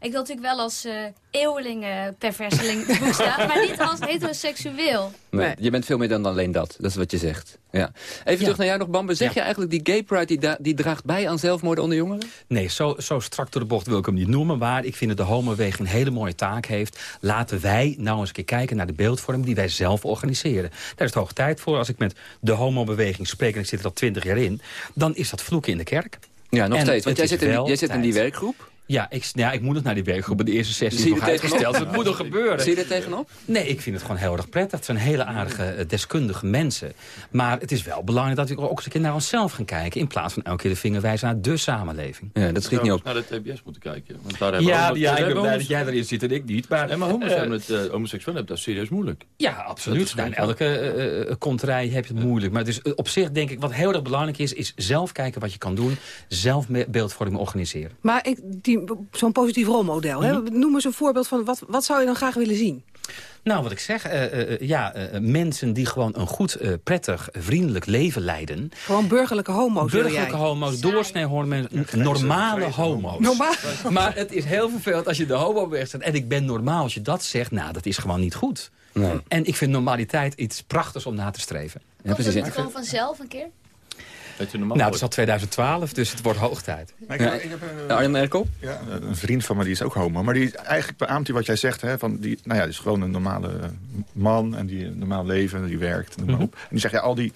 Ik wil natuurlijk wel als uh, eeuweling, perverseling staan. maar niet als heteroseksueel. Nee, nee. Je bent veel meer dan alleen dat. Dat is wat je zegt. Ja. Even ja. terug naar jou nog, Bambe. Zeg ja. je eigenlijk die gay pride die, die draagt bij aan zelfmoorden onder jongeren? Nee, zo, zo strak door de bocht wil ik hem niet noemen. Maar ik vind dat de homoweging een hele mooie taak heeft. Laten wij nou eens een keer kijken naar de beeldvorm die wij zelf organiseren. Daar is het hoog tijd voor. Als ik met de homobeweging spreek en ik zit er al twintig jaar in... dan is dat vloeken in de kerk. Ja, nog En steeds. Want jij zit, in jij zit in die werkgroep. Ja ik, ja, ik moet nog naar die werkgroep. De eerste sessie Zie is je nog tegenop? uitgesteld. Het *laughs* moet nog gebeuren. Zie je er tegenop? Nee, ik vind het gewoon heel erg prettig. Het zijn hele aardige, eh, deskundige mensen. Maar het is wel belangrijk dat we ook eens een keer naar onszelf gaan kijken... in plaats van elke keer de vinger wijzen naar de samenleving. Ja, dat schiet niet op. Naar de TBS moeten kijken. Want daar hebben Ja, ja ik ben blij dat jij erin zit en ik niet. Maar, Nee, maar homo's eh, hebben het, uh, homoseksuelen hebben dat serieus moeilijk. Ja, absoluut. Nou, in elke uh, konterij heb je het moeilijk. Maar dus, op zich denk ik, wat heel erg belangrijk is... is zelf kijken wat je kan doen. Zelf beeldvorming organiseren. Maar ik- die- zo'n positief rolmodel, hè? noem eens een voorbeeld van wat, wat zou je dan graag willen zien? Nou, wat ik zeg, eh, eh, ja, eh, mensen die gewoon een goed, eh, prettig, vriendelijk leven leiden. Gewoon burgerlijke homo's Burgerlijke jij. homo's, doorsnee homo's, normale homo's. Normaal. *laughs* Maar het is heel vervelend als je de homo wegzet. En ik ben normaal, als je dat zegt, nou, dat is gewoon niet goed. En ik vind normaliteit iets prachtigs om na te streven. Komt het niet gewoon vanzelf een keer? Nou, het is al 2012, dus het wordt hoog tijd. Ik, ik heb een, Arjen Merkel? Ja, een vriend van me die is ook homo. Maar die eigenlijk beaamt hij wat jij zegt. Hè, van die, nou ja, die is gewoon een normale man. En die een normaal leven. En die werkt. En, maar op. en die zegt, ja, al die,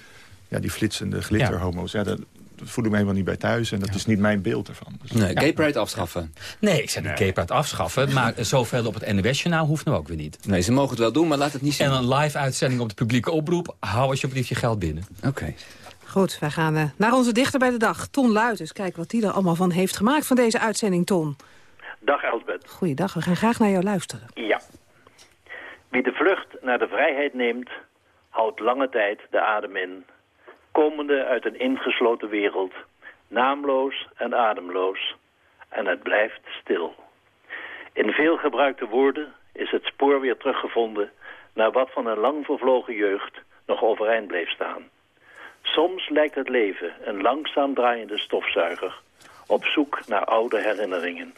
ja, die flitsende glitterhomo's. Ja. dat, dat voel ik me helemaal niet bij thuis. En dat is niet mijn beeld ervan. Dus, Nee, gay pride afschaffen. Nee, ik zeg niet gay pride afschaffen. Maar zoveel op het NOS-journaal hoeft nou ook weer niet. Nee, ze mogen het wel doen, maar laat het niet zien. En een live-uitzending op de publieke oproep. Hou alsjeblieft je geld binnen. Oké. Goed, wij gaan eh, naar onze dichter bij de dag, Ton Luitens. Kijk wat hij er allemaal van heeft gemaakt van deze uitzending, Ton. Dag Elsbeth. Goeiedag, we gaan graag naar jou luisteren. Ja. Wie de vlucht naar de vrijheid neemt, houdt lange tijd de adem in. Komende uit een ingesloten wereld, naamloos en ademloos. En het blijft stil. In veel gebruikte woorden is het spoor weer teruggevonden... naar wat van een lang vervlogen jeugd nog overeind bleef staan. Soms lijkt het leven een langzaam draaiende stofzuiger... op zoek naar oude herinneringen.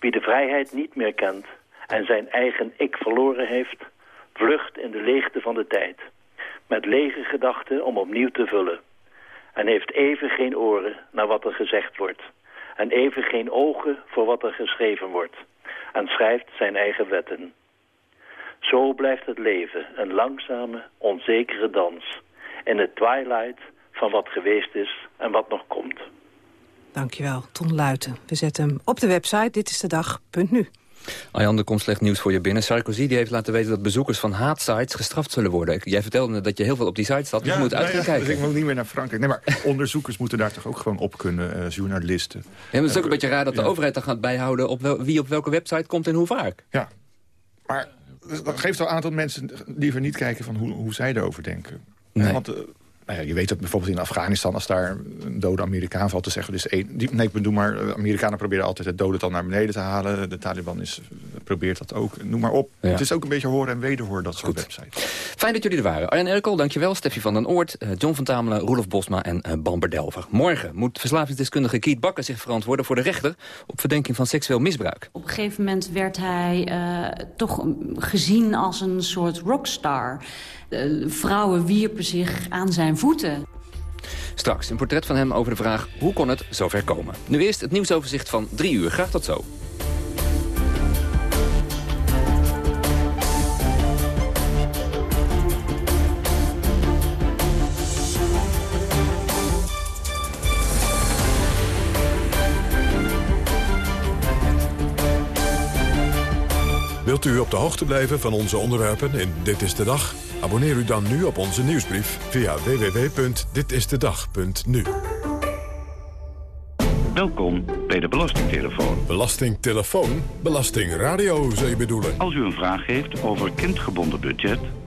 Wie de vrijheid niet meer kent en zijn eigen ik verloren heeft... vlucht in de leegte van de tijd. Met lege gedachten om opnieuw te vullen. En heeft even geen oren naar wat er gezegd wordt. En even geen ogen voor wat er geschreven wordt. En schrijft zijn eigen wetten. Zo blijft het leven een langzame, onzekere dans. In het twilight van wat geweest is en wat nog komt. Dankjewel, Ton Luiten. We zetten hem op de website Dit is de dag.nu. Arjan, er komt slecht nieuws voor je binnen. Sarkozy die heeft laten weten dat bezoekers van haatsites gestraft zullen worden. Jij vertelde me dat je heel veel op die site zat, dus je moet uit nou ja. Dus ik moet niet meer naar Frankrijk. Nee, maar *laughs* onderzoekers moeten daar toch ook gewoon op kunnen, eh, journalisten. Ja, maar het is ook een beetje raar dat de Ja. overheid dan gaat bijhouden... Op wel- wie op welke website komt en hoe vaak. Ja, maar dat geeft al aan dat mensen liever niet kijken van hoe, hoe zij erover denken. Want eh, nou ja, je weet dat bijvoorbeeld in Afghanistan, als daar een dode Amerikaan valt, te zeggen, dus één, die, nee, ik bedoel maar, eh, Amerikanen proberen altijd het dodental naar beneden te halen. De Taliban is, probeert dat ook. Noem maar op. Ja. Het is ook een beetje horen en wederhoor, dat soort websites. Fijn dat jullie er waren. Arjan Erkel, dankjewel. Steffi van den Oort, eh, John van Tamelen, Roelof Bosma en eh, Bamber Delver. Morgen moet verslavingsdeskundige Kiet Bakker zich verantwoorden voor de rechter... op verdenking van seksueel misbruik. Op een gegeven moment werd hij eh, toch gezien als een soort rockstar. Vrouwen wierpen zich aan zijn Straks een portret van hem over de vraag hoe kon het zover komen. Nu eerst het nieuwsoverzicht van drie uur. Graag tot zo. Wilt u op de hoogte blijven van onze onderwerpen in Dit is de Dag? Abonneer u dan nu op onze nieuwsbrief via www.ditistedag.nu. Welkom bij de Belastingtelefoon. Belastingtelefoon? Belastingradio, zou je bedoelen? Als u een vraag heeft over kindgebonden budget...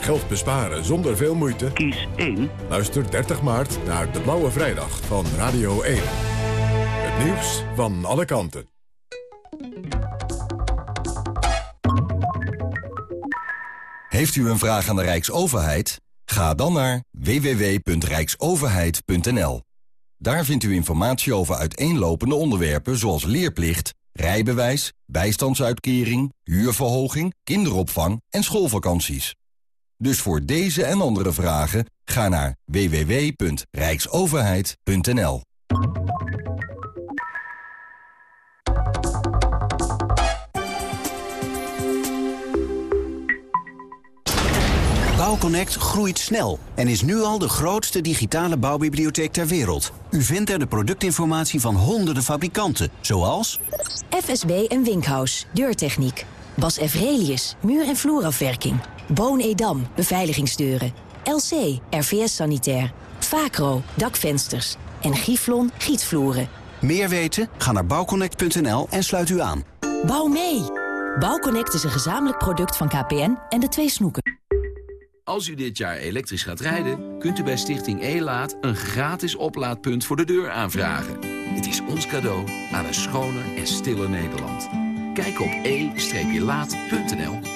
Geld besparen zonder veel moeite? Kies 1. Luister 30 maart naar de Blauwe Vrijdag van Radio 1. Het nieuws van alle kanten. Heeft u een vraag aan de Rijksoverheid? Ga dan naar www.rijksoverheid.nl. Daar vindt u informatie over uiteenlopende onderwerpen zoals leerplicht, rijbewijs, bijstandsuitkering, huurverhoging, kinderopvang en schoolvakanties. Dus voor deze en andere vragen ga naar www.rijksoverheid.nl. Bouwconnect groeit snel en is nu al de grootste digitale bouwbibliotheek ter wereld. U vindt er de productinformatie van honderden fabrikanten, zoals... FSB en Winkhaus, deurtechniek. Bas Evrelius, muur- en vloerafwerking. Boon Edam, beveiligingsdeuren. LC, RVS Sanitair. Vacro, dakvensters. En Giflon, gietvloeren. Meer weten? Ga naar bouwconnect.nl en sluit u aan. Bouw mee! Bouwconnect is een gezamenlijk product van KPN en de twee snoeken. Als u dit jaar elektrisch gaat rijden, kunt u bij Stichting E-Laat... een gratis oplaadpunt voor de deur aanvragen. Het is ons cadeau aan een schoner en stiller Nederland. Kijk op e-laat.nl.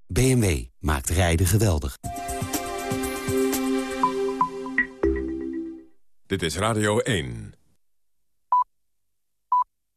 BMW maakt rijden geweldig. Dit is Radio 1.